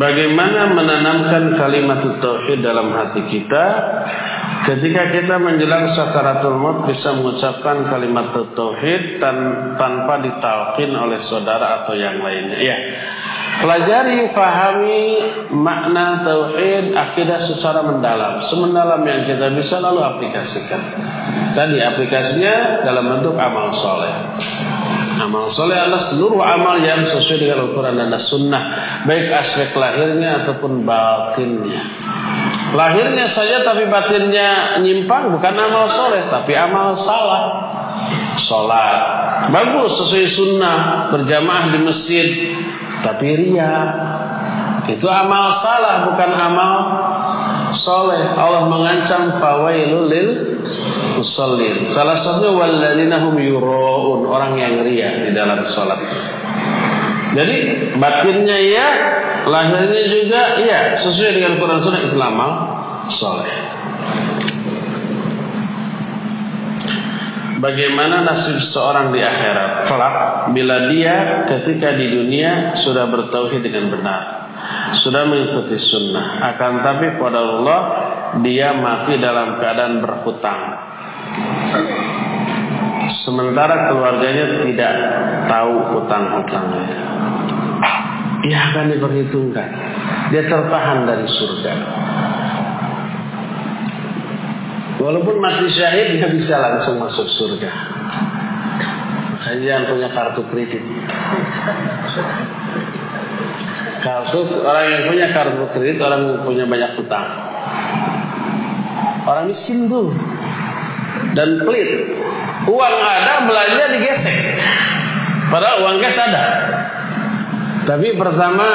Bagaimana menanamkan kalimat tauhid dalam hati kita ketika kita menjelang sakaratul maut bisa mengucapkan kalimat tauhid tan tanpa ditalkin oleh saudara atau yang lainnya. Ya. Pelajari, pahami makna tauhid akidah secara mendalam, semendalam yang kita bisa lalu aplikasikan. Tadi aplikasinya dalam bentuk amal soleh. Amal soleh adalah seluruh amal yang sesuai dengan Al-Quran dan As-Sunnah. Baik aspek lahirnya ataupun batinnya. Lahirnya saja tapi batinnya nyimpang bukan amal soleh tapi amal salah. Sholat. Bagus sesuai sunnah. Berjamaah di masjid. Tapi ria. Itu amal salah bukan amal soleh. Allah mengancam fawailul lil. Salah satunya walladzina hum yuraun, orang yang ria di dalam salat. Jadi batinnya ya, lahirnya juga iya, sesuai dengan Quran Sunnah amal soleh. Bagaimana nasib seorang di akhirat kelak bila dia ketika di dunia sudah bertauhid dengan benar, sudah mengikuti sunnah, akan tapi pada Allah dia mati dalam keadaan berhutang. Sementara keluarganya tidak tahu hutang-hutangnya. Dia akan diperhitungkan. Dia tertahan dari surga. Walaupun mati syahid dia bisa langsung masuk surga. Makanya jangan punya kartu kredit. Kartu orang yang punya kartu kredit orang yang punya banyak hutang. Orang miskin tuh dan pelit. Uang ada, belanja digesek. Padahal uang cash ada. Tapi pertama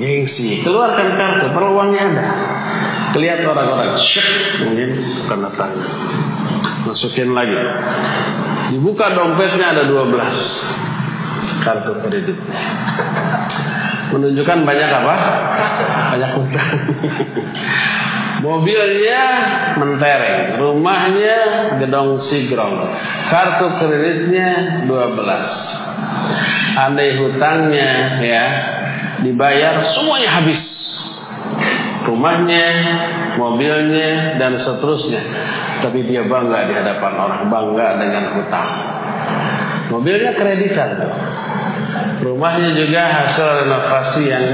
gengsi, keluarkan kartu, perlu uangnya ada. Kelihatan orang-orang, mungkin kena tangan. Masukin lagi. Dibuka dompetnya ada 12 kartu kredit. Menunjukkan banyak apa? banyak hutang. *laughs* Mobilnya mentereng, rumahnya gedong sigrong, kartu kreditnya 12. Andai hutangnya ya dibayar semuanya habis. Rumahnya, mobilnya dan seterusnya. Tapi dia bangga di hadapan orang, bangga dengan hutang. Mobilnya kreditan. Rumahnya juga hasil renovasi yang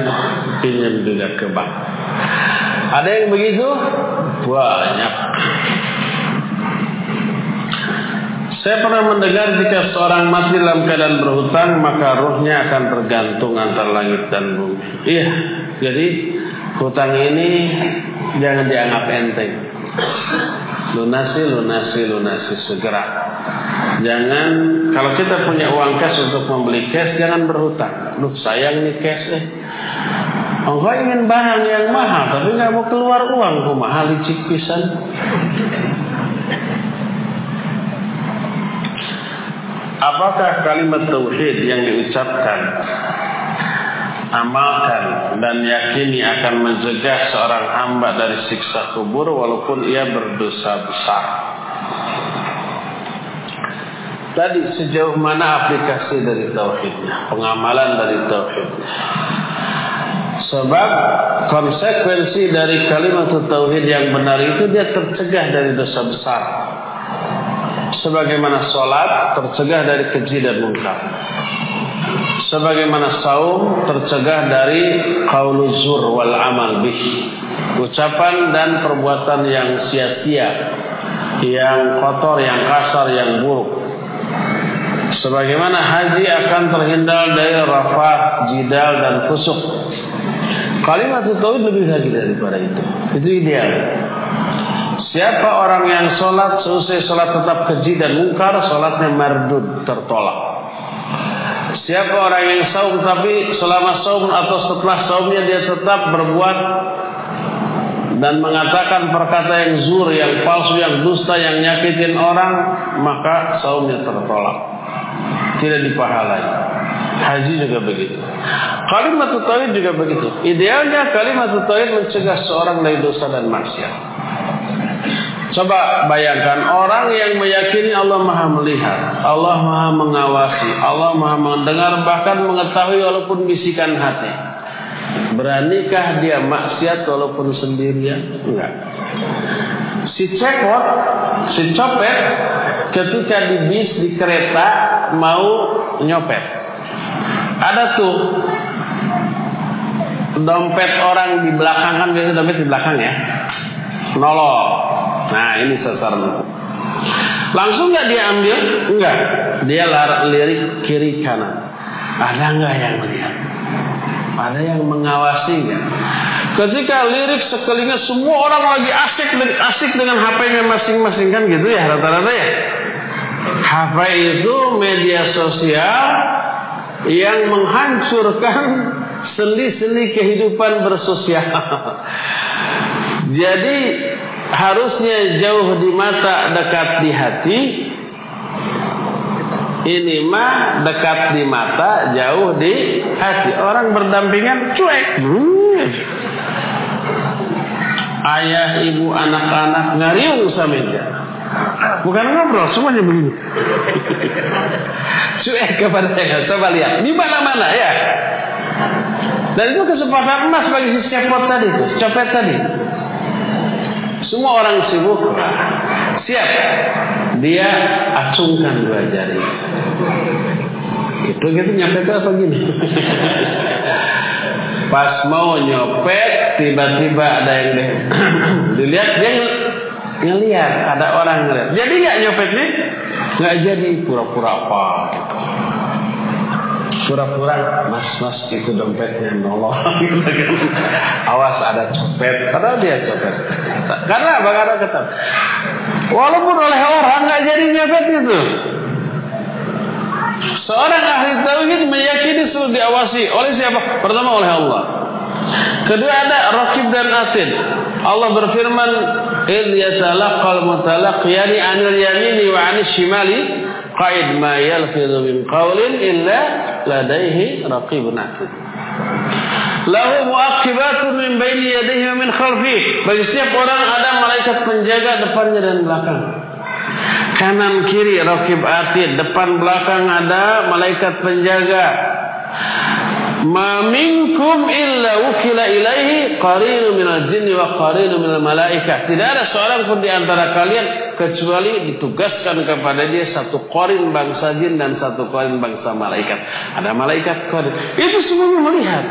pinjam juga ke bank. Ada yang begitu? Banyak. Saya pernah mendengar jika seorang mati dalam keadaan berhutang maka ruhnya akan tergantung antara langit dan bumi. Iya, jadi hutang ini jangan dianggap enteng. Lunasi, lunasi, lunasi segera. Jangan kalau kita punya uang cash untuk membeli cash jangan berhutang. Duh sayang nih cash eh. Engkau ingin barang yang mahal tapi nggak mau keluar uang, kok mahal licik pisan. Apakah kalimat tauhid yang diucapkan amalkan dan yakini akan mencegah seorang hamba dari siksa kubur walaupun ia berdosa besar. Tadi sejauh mana aplikasi dari tauhidnya, pengamalan dari tauhidnya. Sebab konsekuensi dari kalimat tauhid yang benar itu dia tercegah dari dosa besar sebagaimana sholat tercegah dari keji dan mungkar. Sebagaimana saum tercegah dari qaulul zur wal amal bih. Ucapan dan perbuatan yang sia-sia, yang kotor, yang kasar, yang buruk. Sebagaimana haji akan terhindar dari rafah, jidal dan kusuk. Kalimat tauhid lebih lagi daripada itu. Itu ideal. Siapa orang yang sholat selesai sholat tetap keji dan mungkar, sholatnya mardud tertolak. Siapa orang yang saum tapi selama saum atau setelah saumnya dia tetap berbuat dan mengatakan perkata yang zur, yang palsu, yang dusta, yang nyakitin orang, maka saumnya tertolak. Tidak dipahalai. Haji juga begitu. Kalimat tauhid juga begitu. Idealnya kalimat tauhid mencegah seorang dari dosa dan maksiat. Coba bayangkan orang yang meyakini Allah Maha melihat, Allah Maha mengawasi, Allah Maha mendengar bahkan mengetahui walaupun bisikan hati. Beranikah dia maksiat walaupun sendirian? Enggak. Si cekot, si copet ketika di bis di kereta mau nyopet. Ada tuh dompet orang di belakang kan biasa dompet di belakang ya. Nolok Nah ini sasaran. Langsung nggak dia ambil? Enggak. Dia lirik kiri kanan. Ada nggak yang melihat? Ada yang mengawasi nggak? Ketika lirik sekelilingnya semua orang lagi asik asik dengan HP-nya masing-masing kan gitu ya rata-rata ya. HP itu media sosial yang menghancurkan sendi-sendi kehidupan bersosial. *laughs* Jadi harusnya jauh di mata dekat di hati. Ini mah dekat di mata jauh di hati. Orang berdampingan cuek. Ayah ibu anak-anak ngariung sameja bukan ngobrol semuanya begini. *laughs* Cuek kepada saya coba lihat di mana-mana ya. Dan itu kesempatan emas bagi si cepot tadi copet tadi semua orang sibuk. Siap. Dia acungkan dua jari. Itu gitu nyopet apa gini? *laughs* Pas mau nyopet, tiba-tiba ada yang deh. *coughs* dilihat dia ngelihat ada orang ngelihat. Jadi nggak nyopetnya? Nggak jadi pura-pura apa pura-pura mas mas itu dompetnya nolong. *laughs* Awas ada copet. Padahal dia copet. Karena apa? Karena ketat walaupun oleh orang nggak jadi nyopet itu seorang ahli tauhid meyakini selalu diawasi oleh siapa? Pertama oleh Allah. Kedua ada rakib dan atid Allah berfirman id yatalaqal mutalaqiyani anil yamini wa anil shimali Qaid ma yalfidhu min qawlin illa ladaihi raqibun atid. Lahu muaqibatun min baini yadihi wa min khalfihi. Bagi setiap orang ada malaikat penjaga depannya dan belakang. Kanan kiri raqib atid, depan belakang ada malaikat penjaga. Ma minkum illa wukila ilaihi qarinu minal jinni wa qarinu minal malaikah. Tidak ada seorang pun di antara kalian kecuali ditugaskan kepada dia satu korin bangsa jin dan satu korin bangsa malaikat. Ada malaikat korin. Itu semuanya melihat.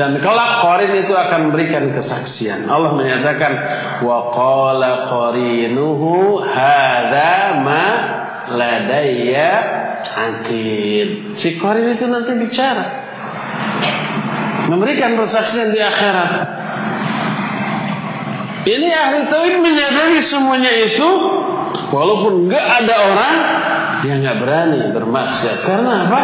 Dan kelak korin itu akan memberikan kesaksian. Allah menyatakan wa qala qarinuhu hadza ma ladayya akid. Si Qarin itu nanti bicara. Memberikan persaksian di akhirat. Ini ahli tauhid menyadari semuanya itu. Walaupun nggak ada orang, dia nggak berani bermaksiat. Karena apa?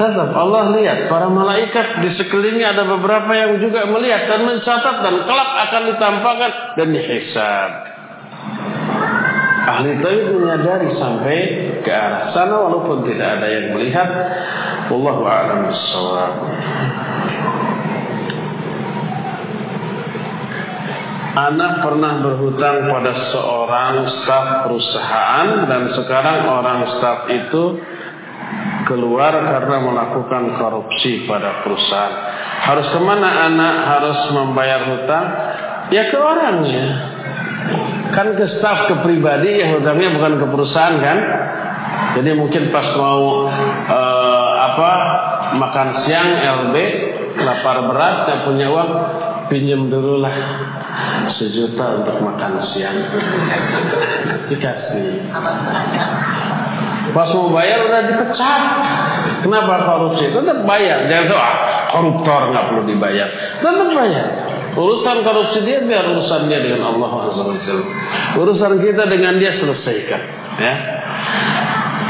Tetap Allah lihat para malaikat di sekelilingnya ada beberapa yang juga melihat dan mencatat dan kelak akan ditampakkan dan dihisab. Ahli tauhid menyadari sampai ke arah sana walaupun tidak ada yang melihat. Wallahu a'lam bishawab. Anak pernah berhutang pada seorang staf perusahaan dan sekarang orang staf itu keluar karena melakukan korupsi pada perusahaan. Harus ke mana anak harus membayar hutang? Ya ke orangnya. Kan ke staf ke pribadi ya hutangnya bukan ke perusahaan kan? Jadi mungkin pas mau uh, apa makan siang LB lapar berat nggak punya uang pinjam dulu lah sejuta untuk makan siang. Dikasih. Pas mau bayar udah dipecat. Kenapa korupsi? Tetap bayar. Jangan tuh ah, koruptor nggak perlu dibayar. Tetap bayar urusan korupsi dia biar urusan dia dengan Allah urusan kita dengan dia selesaikan ya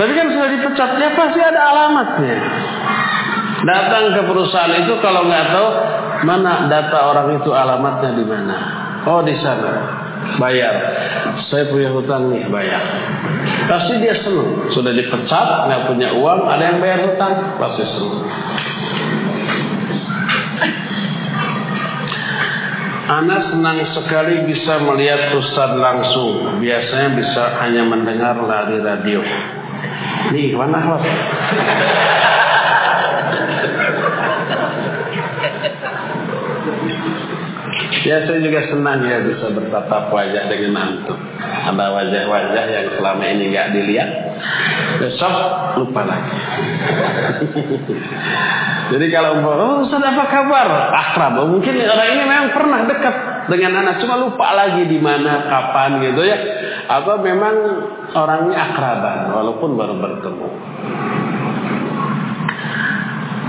tapi kan sudah dipecat ya pasti ada alamatnya datang ke perusahaan itu kalau nggak tahu mana data orang itu alamatnya di mana Oh di sana bayar. Saya punya hutang nih bayar. Pasti dia senang. Sudah dipecat, nggak punya uang, ada yang bayar hutang, pasti senang. Anak senang sekali bisa melihat Ustaz langsung. Biasanya bisa hanya mendengar lari radio. Nih, mana host? Ya saya juga senang ya bisa bertatap wajah dengan antum. Ada wajah-wajah yang selama ini nggak dilihat. Besok lupa lagi. Jadi kalau oh Ustaz apa kabar? Akrab. Oh, mungkin orang ini memang pernah dekat dengan anak, cuma lupa lagi di mana, kapan gitu ya. Atau memang orangnya akraban walaupun baru bertemu.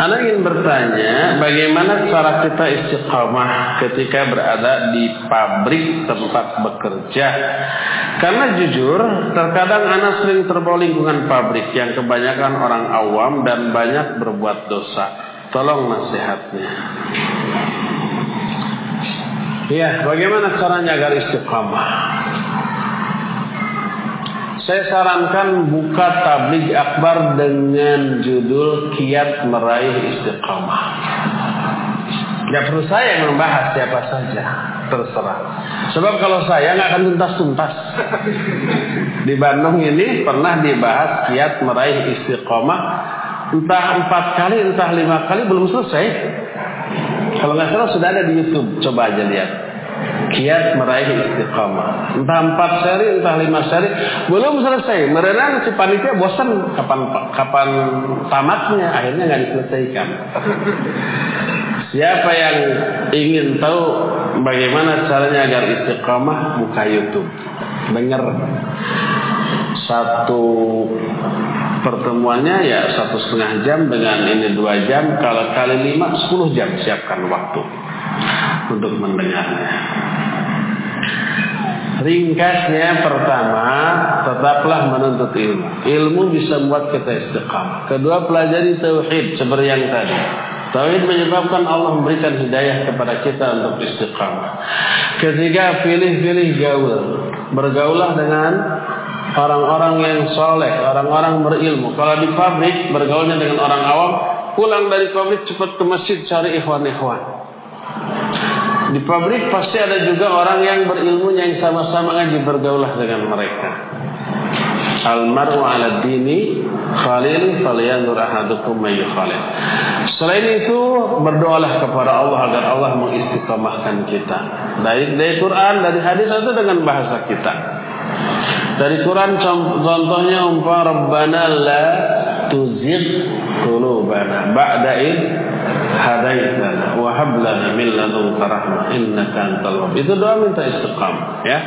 Anda ingin bertanya, bagaimana cara kita istiqamah ketika berada di pabrik tempat bekerja? Karena jujur, terkadang anak sering terbawa lingkungan pabrik yang kebanyakan orang awam dan banyak berbuat dosa. Tolong nasihatnya. Ya, bagaimana caranya agar istiqamah? Saya sarankan buka tabligh akbar dengan judul Kiat Meraih Istiqamah. Tidak perlu saya yang membahas siapa saja, terserah. Sebab kalau saya nggak akan tuntas-tuntas. Di Bandung ini pernah dibahas kiat meraih istiqomah entah empat kali, entah lima kali belum selesai. Kalau nggak salah sudah ada di YouTube, coba aja lihat kiat meraih istiqamah. Entah empat seri, entah lima seri, belum selesai. Merenang si panitia bosan kapan kapan tamatnya, akhirnya nggak diselesaikan. Siapa yang ingin tahu bagaimana caranya agar istiqamah, buka YouTube. Dengar satu pertemuannya ya satu setengah jam dengan ini dua jam kalau kali lima sepuluh jam siapkan waktu untuk mendengarnya. Ringkasnya pertama, tetaplah menuntut ilmu. Ilmu bisa membuat kita istiqamah. Kedua, pelajari tauhid seperti yang tadi. Tauhid menyebabkan Allah memberikan hidayah kepada kita untuk istiqamah. Ketiga, pilih-pilih gaul. Bergaulah dengan orang-orang yang soleh, orang-orang berilmu. Kalau di pabrik, bergaulnya dengan orang awam, pulang dari pabrik cepat ke masjid cari ikhwan-ikhwan. Di pabrik pasti ada juga orang yang berilmu yang sama-sama ngaji bergaulah dengan mereka. Almaru ala dini khalil ahadukum khalil. Selain itu berdoalah kepada Allah agar Allah mengistiqamahkan kita. Dari dari Quran, dari hadis atau dengan bahasa kita. Dari Quran contohnya umpama Rabbana la tuzigh qulubana ba'da id hadaitana wa hab lana min ladunka rahmah innaka antal wahhab. Itu doa minta istiqamah ya.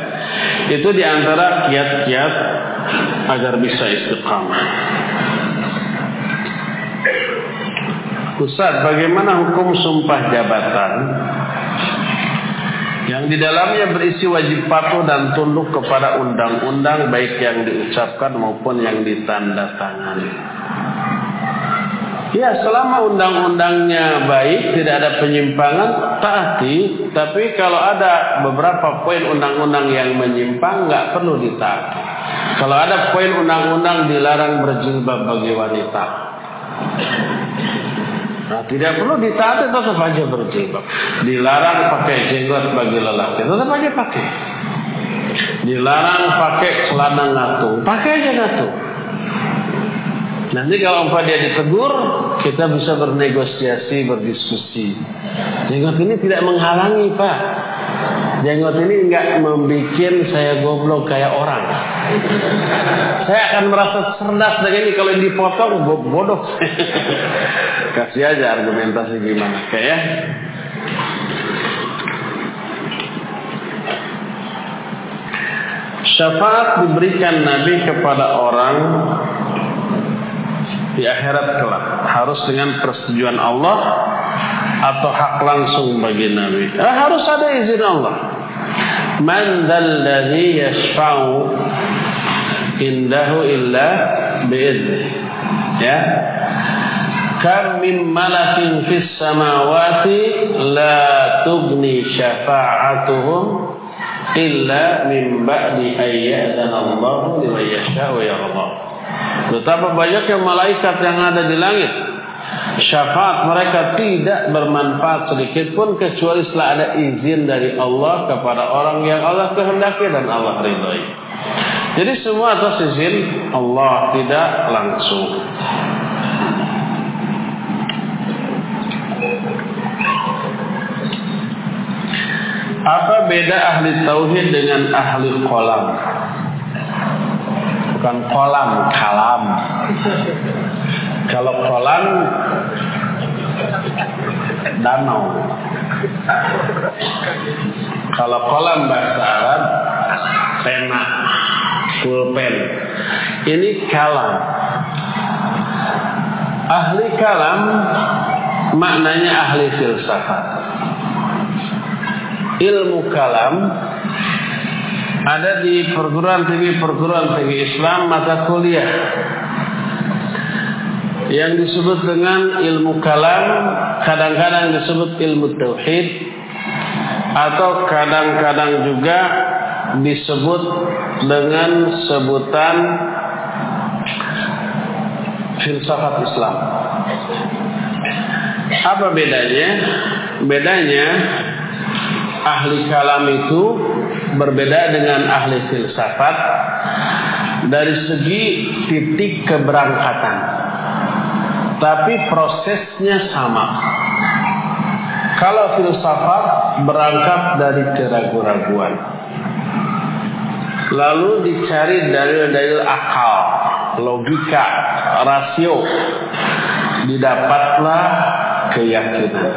Itu di antara kiat-kiat agar bisa istiqamah. Ustaz, bagaimana hukum sumpah jabatan yang di dalamnya berisi wajib patuh dan tunduk kepada undang-undang baik yang diucapkan maupun yang ditandatangani. Ya, selama undang-undangnya baik, tidak ada penyimpangan, taati. Tapi kalau ada beberapa poin undang-undang yang menyimpang, nggak perlu ditaati. Kalau ada poin undang-undang dilarang berjilbab bagi wanita, Nah, tidak perlu ditaati tetap aja berjilbab. Dilarang pakai jenggot bagi lelaki, tetap aja pakai. Dilarang pakai celana ngatung, pakai aja ngatung. Nanti kalau umpah dia ditegur, kita bisa bernegosiasi, berdiskusi. Jenggot ini tidak menghalangi, Pak. Jenggot ini enggak membuat saya goblok kayak orang. Saya akan merasa cerdas dengan ini kalau dipotong bodoh. *laughs* Kasih aja argumentasi gimana, kayak ya. Syafaat diberikan Nabi kepada orang di akhirat kelak harus dengan persetujuan Allah atau hak langsung bagi Nabi. Eh, harus ada izin Allah. Man dzalladzi yashfa'u indahu illa bi'idznih. Ya. Kam min malakin fis samawati la tughni syafa'atuhum illa min ba'di ayyadana Allah liman yasha'u yarda. Betapa banyaknya malaikat yang ada di langit. Syafaat mereka tidak bermanfaat sedikit pun kecuali setelah ada izin dari Allah kepada orang yang Allah kehendaki dan Allah ridhoi. Jadi semua atas izin Allah tidak langsung. Apa beda ahli tauhid dengan ahli kolam? bukan kolam, kalam. Kalau kolam danau. Kalau kolam bahasa Arab pena, pulpen. Ini kalam. Ahli kalam maknanya ahli filsafat. Ilmu kalam ada di perguruan tinggi perguruan tinggi Islam mata kuliah yang disebut dengan ilmu kalam kadang-kadang disebut ilmu tauhid atau kadang-kadang juga disebut dengan sebutan filsafat Islam. Apa bedanya? Bedanya ahli kalam itu berbeda dengan ahli filsafat dari segi titik keberangkatan. Tapi prosesnya sama. Kalau filsafat berangkat dari keraguan-raguan. Lalu dicari dalil-dalil akal, logika, rasio. Didapatlah keyakinan.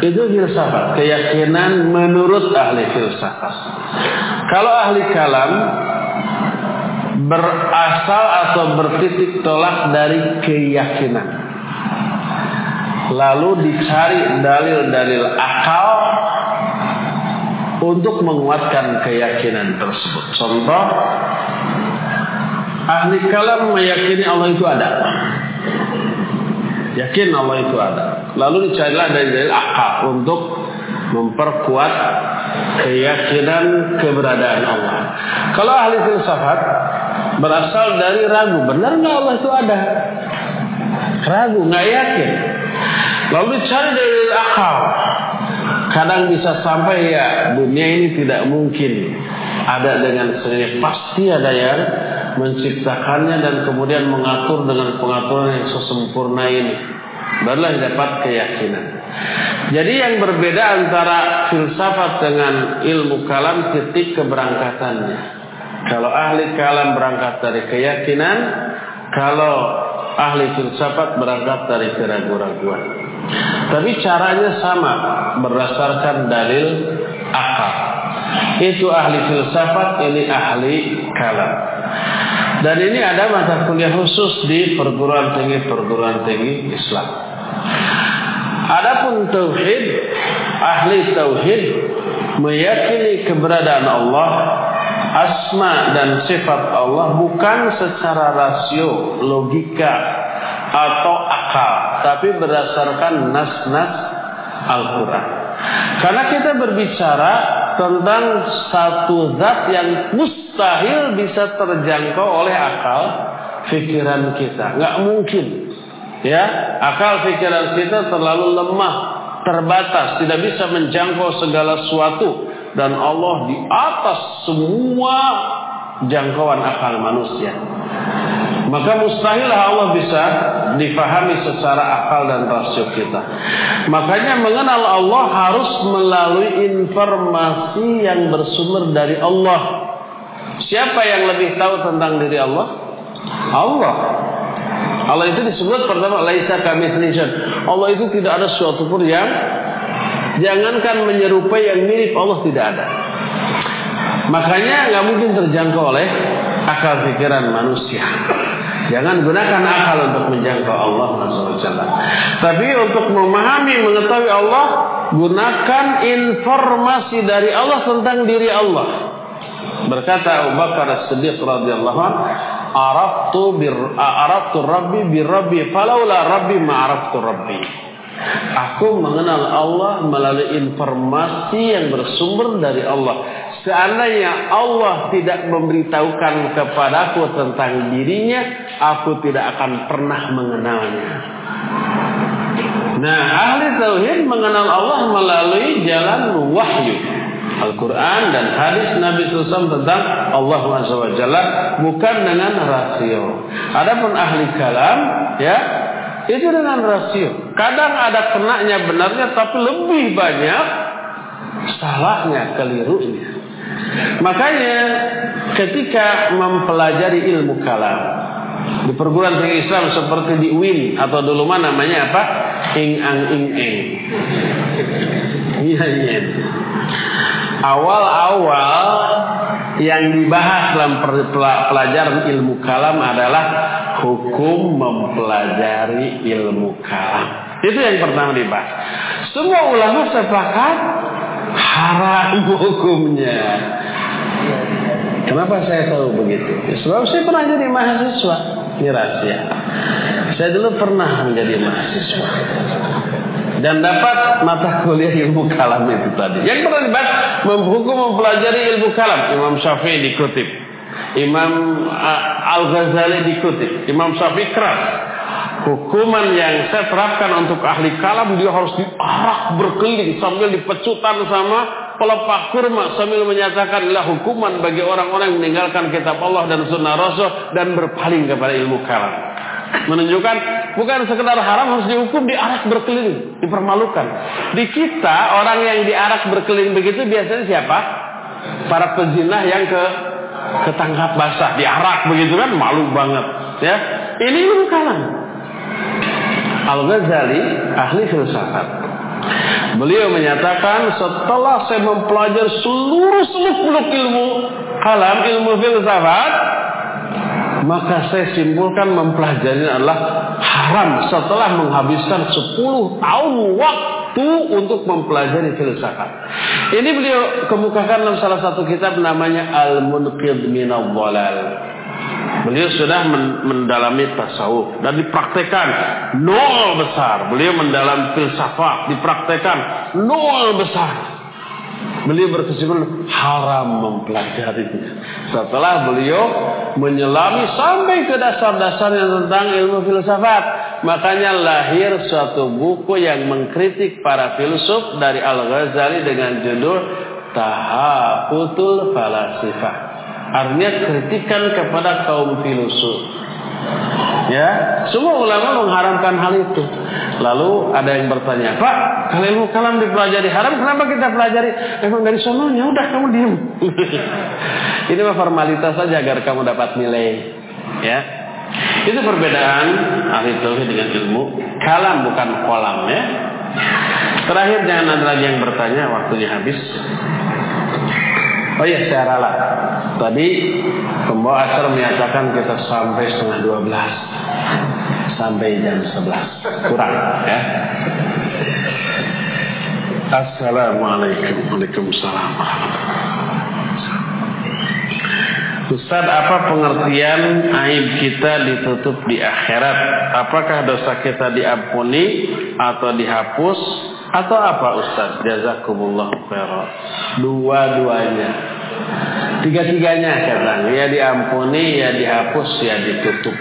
Itu filsafat, keyakinan menurut ahli filsafat. Kalau ahli kalam berasal atau bertitik tolak dari keyakinan. Lalu dicari dalil-dalil akal untuk menguatkan keyakinan tersebut. Contoh, ahli kalam meyakini Allah itu ada. Yakin Allah itu ada. Lalu dicarilah dari dalil akal untuk memperkuat keyakinan keberadaan Allah. Kalau ahli filsafat berasal dari ragu, benar nggak Allah itu ada? Ragu, nggak yakin. Lalu dicari dari akal. Kadang bisa sampai ya dunia ini tidak mungkin ada dengan sendiri. Pasti ada yang menciptakannya dan kemudian mengatur dengan pengaturan yang sesempurna ini. Barulah dapat keyakinan. Jadi yang berbeda antara filsafat dengan ilmu kalam titik keberangkatannya. Kalau ahli kalam berangkat dari keyakinan, kalau ahli filsafat berangkat dari keraguan-raguan. Tapi caranya sama berdasarkan dalil akal. Itu ahli filsafat, ini ahli kalam. Dan ini ada mata kuliah khusus di perguruan tinggi perguruan tinggi Islam. Adapun tauhid, ahli tauhid meyakini keberadaan Allah, asma dan sifat Allah bukan secara rasio, logika atau akal, tapi berdasarkan nas-nas Al-Qur'an. Karena kita berbicara tentang satu zat yang mustahil bisa terjangkau oleh akal pikiran kita. Nggak mungkin. Ya, akal pikiran kita terlalu lemah, terbatas, tidak bisa menjangkau segala sesuatu dan Allah di atas semua jangkauan akal manusia. Maka mustahil Allah bisa difahami secara akal dan rasio kita. Makanya mengenal Allah harus melalui informasi yang bersumber dari Allah. Siapa yang lebih tahu tentang diri Allah? Allah. Allah itu disebut pertama laisa Allah itu tidak ada sesuatu pun yang jangankan menyerupai yang mirip Allah tidak ada. Makanya nggak mungkin terjangkau oleh akal pikiran manusia. Jangan gunakan akal untuk menjangkau Allah SWT. Tapi untuk memahami, mengetahui Allah, gunakan informasi dari Allah tentang diri Allah. Berkata Abu Bakar As-Siddiq radhiyallahu anhu, "Araftu bir araftu Rabbi bi Rabbi, falaula Rabbi ma araftu Rabbi." Aku mengenal Allah melalui informasi yang bersumber dari Allah. Seandainya Allah tidak memberitahukan kepadaku tentang dirinya, aku tidak akan pernah mengenalnya. Nah, ahli tauhid mengenal Allah melalui jalan wahyu. Al-Quran dan hadis Nabi SAW tentang Allah SWT bukan dengan rasio. Adapun ahli kalam, ya itu dengan rasio. Kadang ada kenanya benarnya, tapi lebih banyak salahnya, kelirunya. Makanya ketika mempelajari ilmu kalam di perguruan tinggi Islam seperti di UIN atau dulu mana namanya apa? Ing ang ing eng. Iya iya. Awal-awal yang dibahas dalam pelajaran ilmu kalam adalah hukum mempelajari ilmu kalam. Itu yang pertama dibahas. Semua ulama sepakat haram hukumnya. Kenapa saya tahu begitu? Ya, sebab saya pernah jadi mahasiswa. Ini rahasia. Saya dulu pernah menjadi mahasiswa. Dan dapat mata kuliah ilmu kalam itu tadi. Yang pernah dibahas menghukum mempelajari ilmu kalam. Imam Syafi'i dikutip. Imam uh, Al-Ghazali dikutip. Imam Syafi'i keras hukuman yang saya terapkan untuk ahli kalam dia harus diarak berkeliling sambil dipecutan sama pelepah kurma sambil menyatakan lah hukuman bagi orang-orang yang meninggalkan kitab Allah dan sunnah Rasul dan berpaling kepada ilmu kalam. Menunjukkan bukan sekedar haram harus dihukum diarak berkeliling, dipermalukan. Di kita orang yang diarak berkeliling begitu biasanya siapa? Para pezinah yang ke ketangkap basah, diarak begitu kan malu banget, ya. Ini ilmu kalam. Al-Ghazali ahli filsafat. Beliau menyatakan setelah saya mempelajari seluruh seluk ilmu kalam, ilmu filsafat, maka saya simpulkan mempelajari adalah haram setelah menghabiskan 10 tahun waktu untuk mempelajari filsafat. Ini beliau kemukakan dalam salah satu kitab namanya Al-Munqidh Minal Dhalal. Beliau sudah mendalami tasawuf dan dipraktekkan nol besar. Beliau mendalam filsafat dipraktekkan nol besar. Beliau berkesimpulan haram mempelajarinya. Setelah beliau menyelami sampai ke dasar-dasarnya tentang ilmu filsafat, Makanya lahir suatu buku yang mengkritik para filsuf dari Al-Ghazali dengan judul Tahafutul Falasifah. Artinya kritikan kepada kaum filsuf. Ya, semua ulama mengharamkan hal itu. Lalu ada yang bertanya, Pak, kalau ilmu kalam dipelajari haram, kenapa kita pelajari? Emang dari sononya, udah kamu diam. *laughs* Ini mah formalitas saja agar kamu dapat nilai. Ya, itu perbedaan ahli tauhid dengan ilmu kalam bukan kolam ya. Terakhir jangan ada lagi yang bertanya, waktunya habis. Oh iya, saya ralat. Tadi pembawa acara menyatakan kita sampai setengah dua belas sampai jam sebelas kurang ya. Assalamualaikum Waalaikumsalam Ustaz, apa pengertian aib kita ditutup di akhirat? Apakah dosa kita diampuni atau dihapus atau apa Ustaz? Jazakumullah khairan. Dua-duanya. Tiga-tiganya katanya. Ya diampuni, ya dihapus, ya ditutup.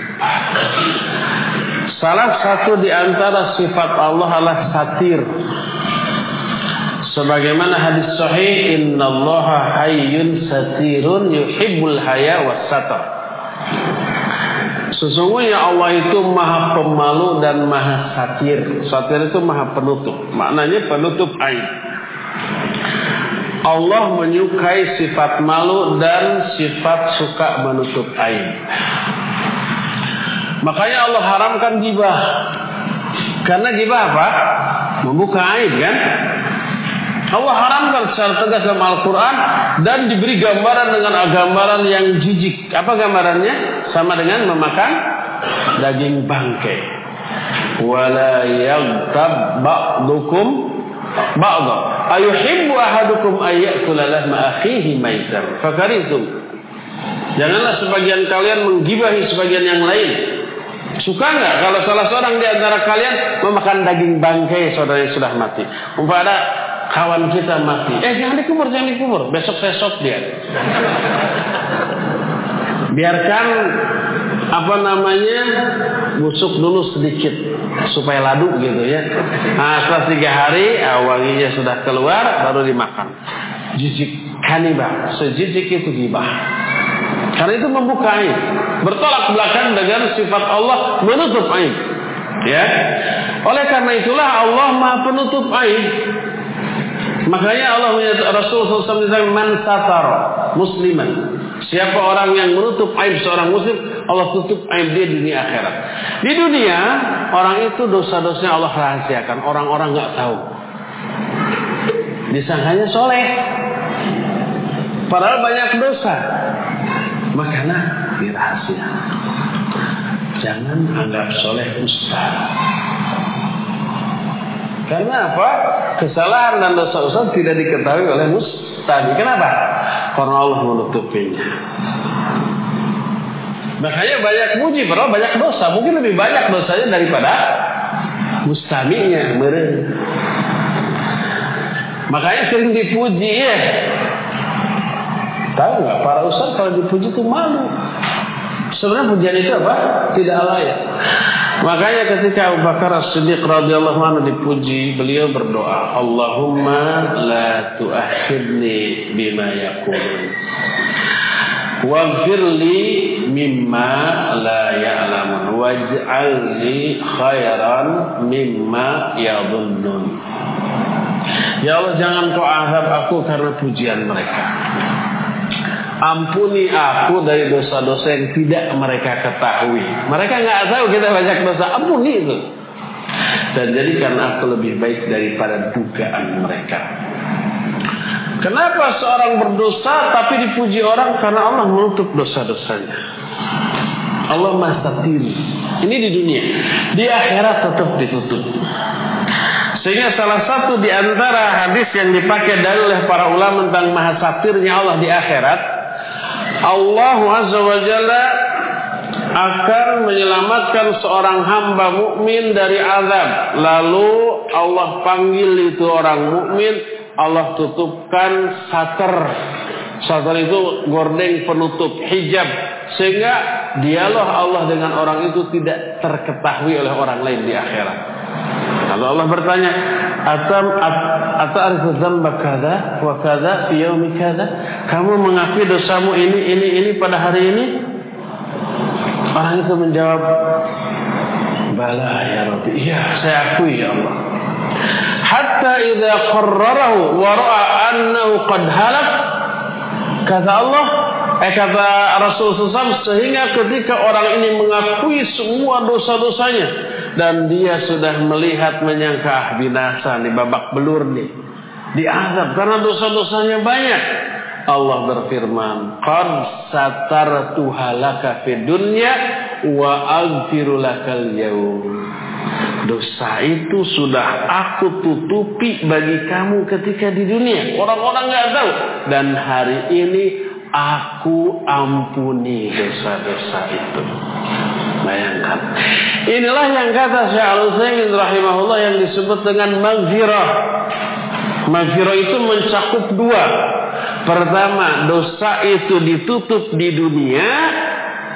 Salah satu di antara sifat Allah adalah satir. Sebagaimana hadis sahih, innallaha hayyun satirun yuhibbul haya was satar. Sesungguhnya Allah itu maha pemalu dan maha satir. Satir itu maha penutup. Maknanya penutup aib. Allah menyukai sifat malu dan sifat suka menutup aib. Makanya Allah haramkan gibah. Karena gibah apa? Membuka aib kan? Allah haramkan secara tegas dalam Al-Quran dan diberi gambaran dengan gambaran yang jijik. Apa gambarannya? Sama dengan memakan daging bangkai. Wala yaghtab ba'dukum ba'dha. Ayuhibbu ahadukum ayyakula lahma akhihi maitan. Fakaritum. Janganlah sebagian kalian menggibahi sebagian yang lain. Suka nggak kalau salah seorang di antara kalian memakan daging bangkai saudara yang sudah mati? Umpama kawan kita mati. Eh jangan dikubur, jangan dikubur. Besok saya sok dia. Biarkan apa namanya busuk dulu sedikit supaya ladu gitu ya. Nah, setelah tiga hari ah, wanginya sudah keluar baru dimakan. Jijik kanibah, sejijik itu gibah. Karena itu membuka aib. Bertolak belakang dengan sifat Allah menutup aib. Ya. Oleh karena itulah Allah Maha penutup aib. Makanya Allah Rasul SAW man satar musliman. Siapa orang yang menutup aib seorang muslim, Allah tutup aib dia di dunia akhirat. Di dunia, orang itu dosa-dosanya Allah rahasiakan. Orang-orang nggak tahu. Disangkanya soleh. Padahal banyak dosa. Makanya dirahasia. Jangan anggap soleh ustaz. Karena apa? Kesalahan dan dosa-dosa tidak diketahui oleh mustadi. Kenapa? Karena Allah menutupinya. Makanya banyak muji, padahal banyak dosa. Mungkin lebih banyak dosanya daripada mustaminya, meren. Makanya sering dipuji ya. Tahu nggak para ustaz kalau dipuji itu malu. Sebenarnya pujian itu apa? Tidak layak. Makanya ketika Abu Bakar As-Siddiq radhiyallahu anhu dipuji, beliau berdoa, Allahumma la tu'akhirni bima yaqulun. Waghfir li mimma la ya'lamun waj'al li khairan mimma yadhunnun. Ya Allah jangan kau azab aku karena pujian mereka. Ampuni aku dari dosa-dosa yang tidak mereka ketahui. Mereka nggak tahu kita banyak dosa. Ampuni itu. Dan jadikan aku lebih baik daripada dugaan mereka. Kenapa seorang berdosa tapi dipuji orang karena Allah menutup dosa-dosanya. Allah maha Ini di dunia. Di akhirat tetap ditutup. Sehingga salah satu di antara hadis yang dipakai dalil oleh para ulama tentang maha satirnya Allah di akhirat Allah Azza wa Jalla akan menyelamatkan seorang hamba mukmin dari azab. Lalu Allah panggil itu orang mukmin, Allah tutupkan sater. Sater itu gordeng penutup hijab sehingga dialog Allah dengan orang itu tidak terketahui oleh orang lain di akhirat. Kalau Allah bertanya, "Atam ata'rifu dzamba kada wa kada fi yaumi kada?" Kamu mengakui dosamu ini ini ini pada hari ini? Orang itu menjawab, "Bala ya Rabbi." Iya, saya akui ya Allah. Hatta idza qarrarahu wa ra'a annahu qad halak kata Allah eh kata Rasul SAW sehingga ketika orang ini mengakui semua dosa-dosanya dan dia sudah melihat menyangka ah, binasa nih babak belur nih diazab karena dosa-dosanya banyak Allah berfirman qad satartu halaka fid dunya wa aghfiru lakal yaum Dosa itu sudah aku tutupi bagi kamu ketika di dunia. Orang-orang nggak tahu. Dan hari ini aku ampuni dosa-dosa itu. Bayangkan. Inilah yang kata Syekh Al-Utsaimin rahimahullah yang disebut dengan maghfirah. Maghfirah itu mencakup dua. Pertama, dosa itu ditutup di dunia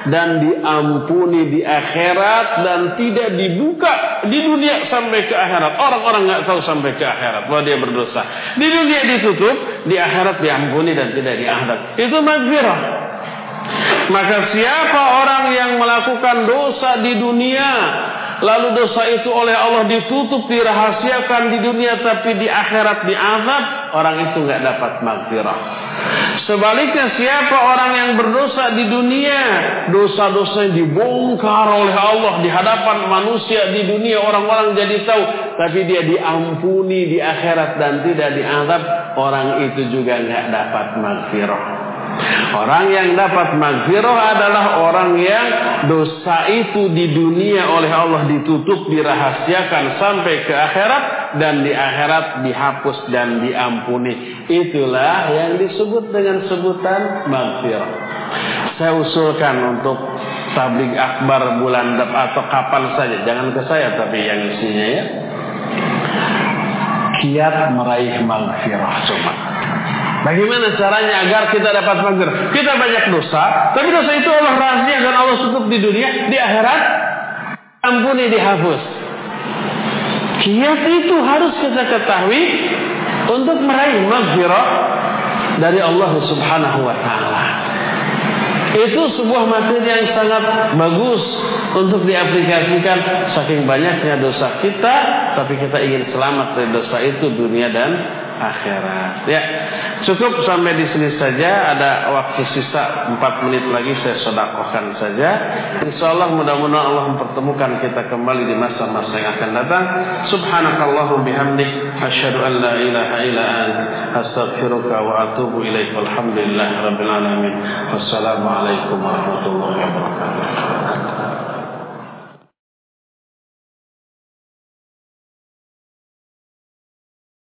dan diampuni di akhirat dan tidak dibuka di dunia sampai ke akhirat. Orang-orang nggak tahu sampai ke akhirat bahwa dia berdosa. Di dunia ditutup, di akhirat diampuni dan tidak diangkat. Itu maghfirah. Maka siapa orang yang melakukan dosa di dunia lalu dosa itu oleh Allah ditutup dirahasiakan di dunia tapi di akhirat diazab orang itu nggak dapat maghfirah. Sebaliknya siapa orang yang berdosa di dunia dosa-dosa dibongkar oleh Allah di hadapan manusia di dunia orang-orang jadi tahu tapi dia diampuni di akhirat dan tidak diazab orang itu juga nggak dapat maghfirah Orang yang dapat maghfirah adalah orang yang dosa itu di dunia oleh Allah ditutup, dirahasiakan sampai ke akhirat dan di akhirat dihapus dan diampuni. Itulah yang disebut dengan sebutan maghfirah. Saya usulkan untuk tabligh akbar bulan atau kapan saja, jangan ke saya tapi yang isinya ya. Kiat meraih maghfirah cuma. Bagaimana caranya agar kita dapat maghfirah? Kita banyak dosa, tapi dosa itu Allah rahasia dan Allah tutup di dunia, di akhirat ampuni dihapus. Kiat itu harus kita ketahui untuk meraih maghfirah dari Allah Subhanahu wa taala. Itu sebuah materi yang sangat bagus untuk diaplikasikan saking banyaknya dosa kita, tapi kita ingin selamat dari dosa itu dunia dan akhirat. Ya, cukup sampai di sini saja. Ada waktu sisa 4 menit lagi saya sodakohkan saja. Insya Allah mudah-mudahan Allah mempertemukan kita kembali di masa-masa yang akan datang. Subhanakallahu bihamdik. Asyhadu an la ilaha illa anta astaghfiruka wa atubu ilaik. Walhamdulillah rabbil alamin. Wassalamualaikum warahmatullahi wabarakatuh.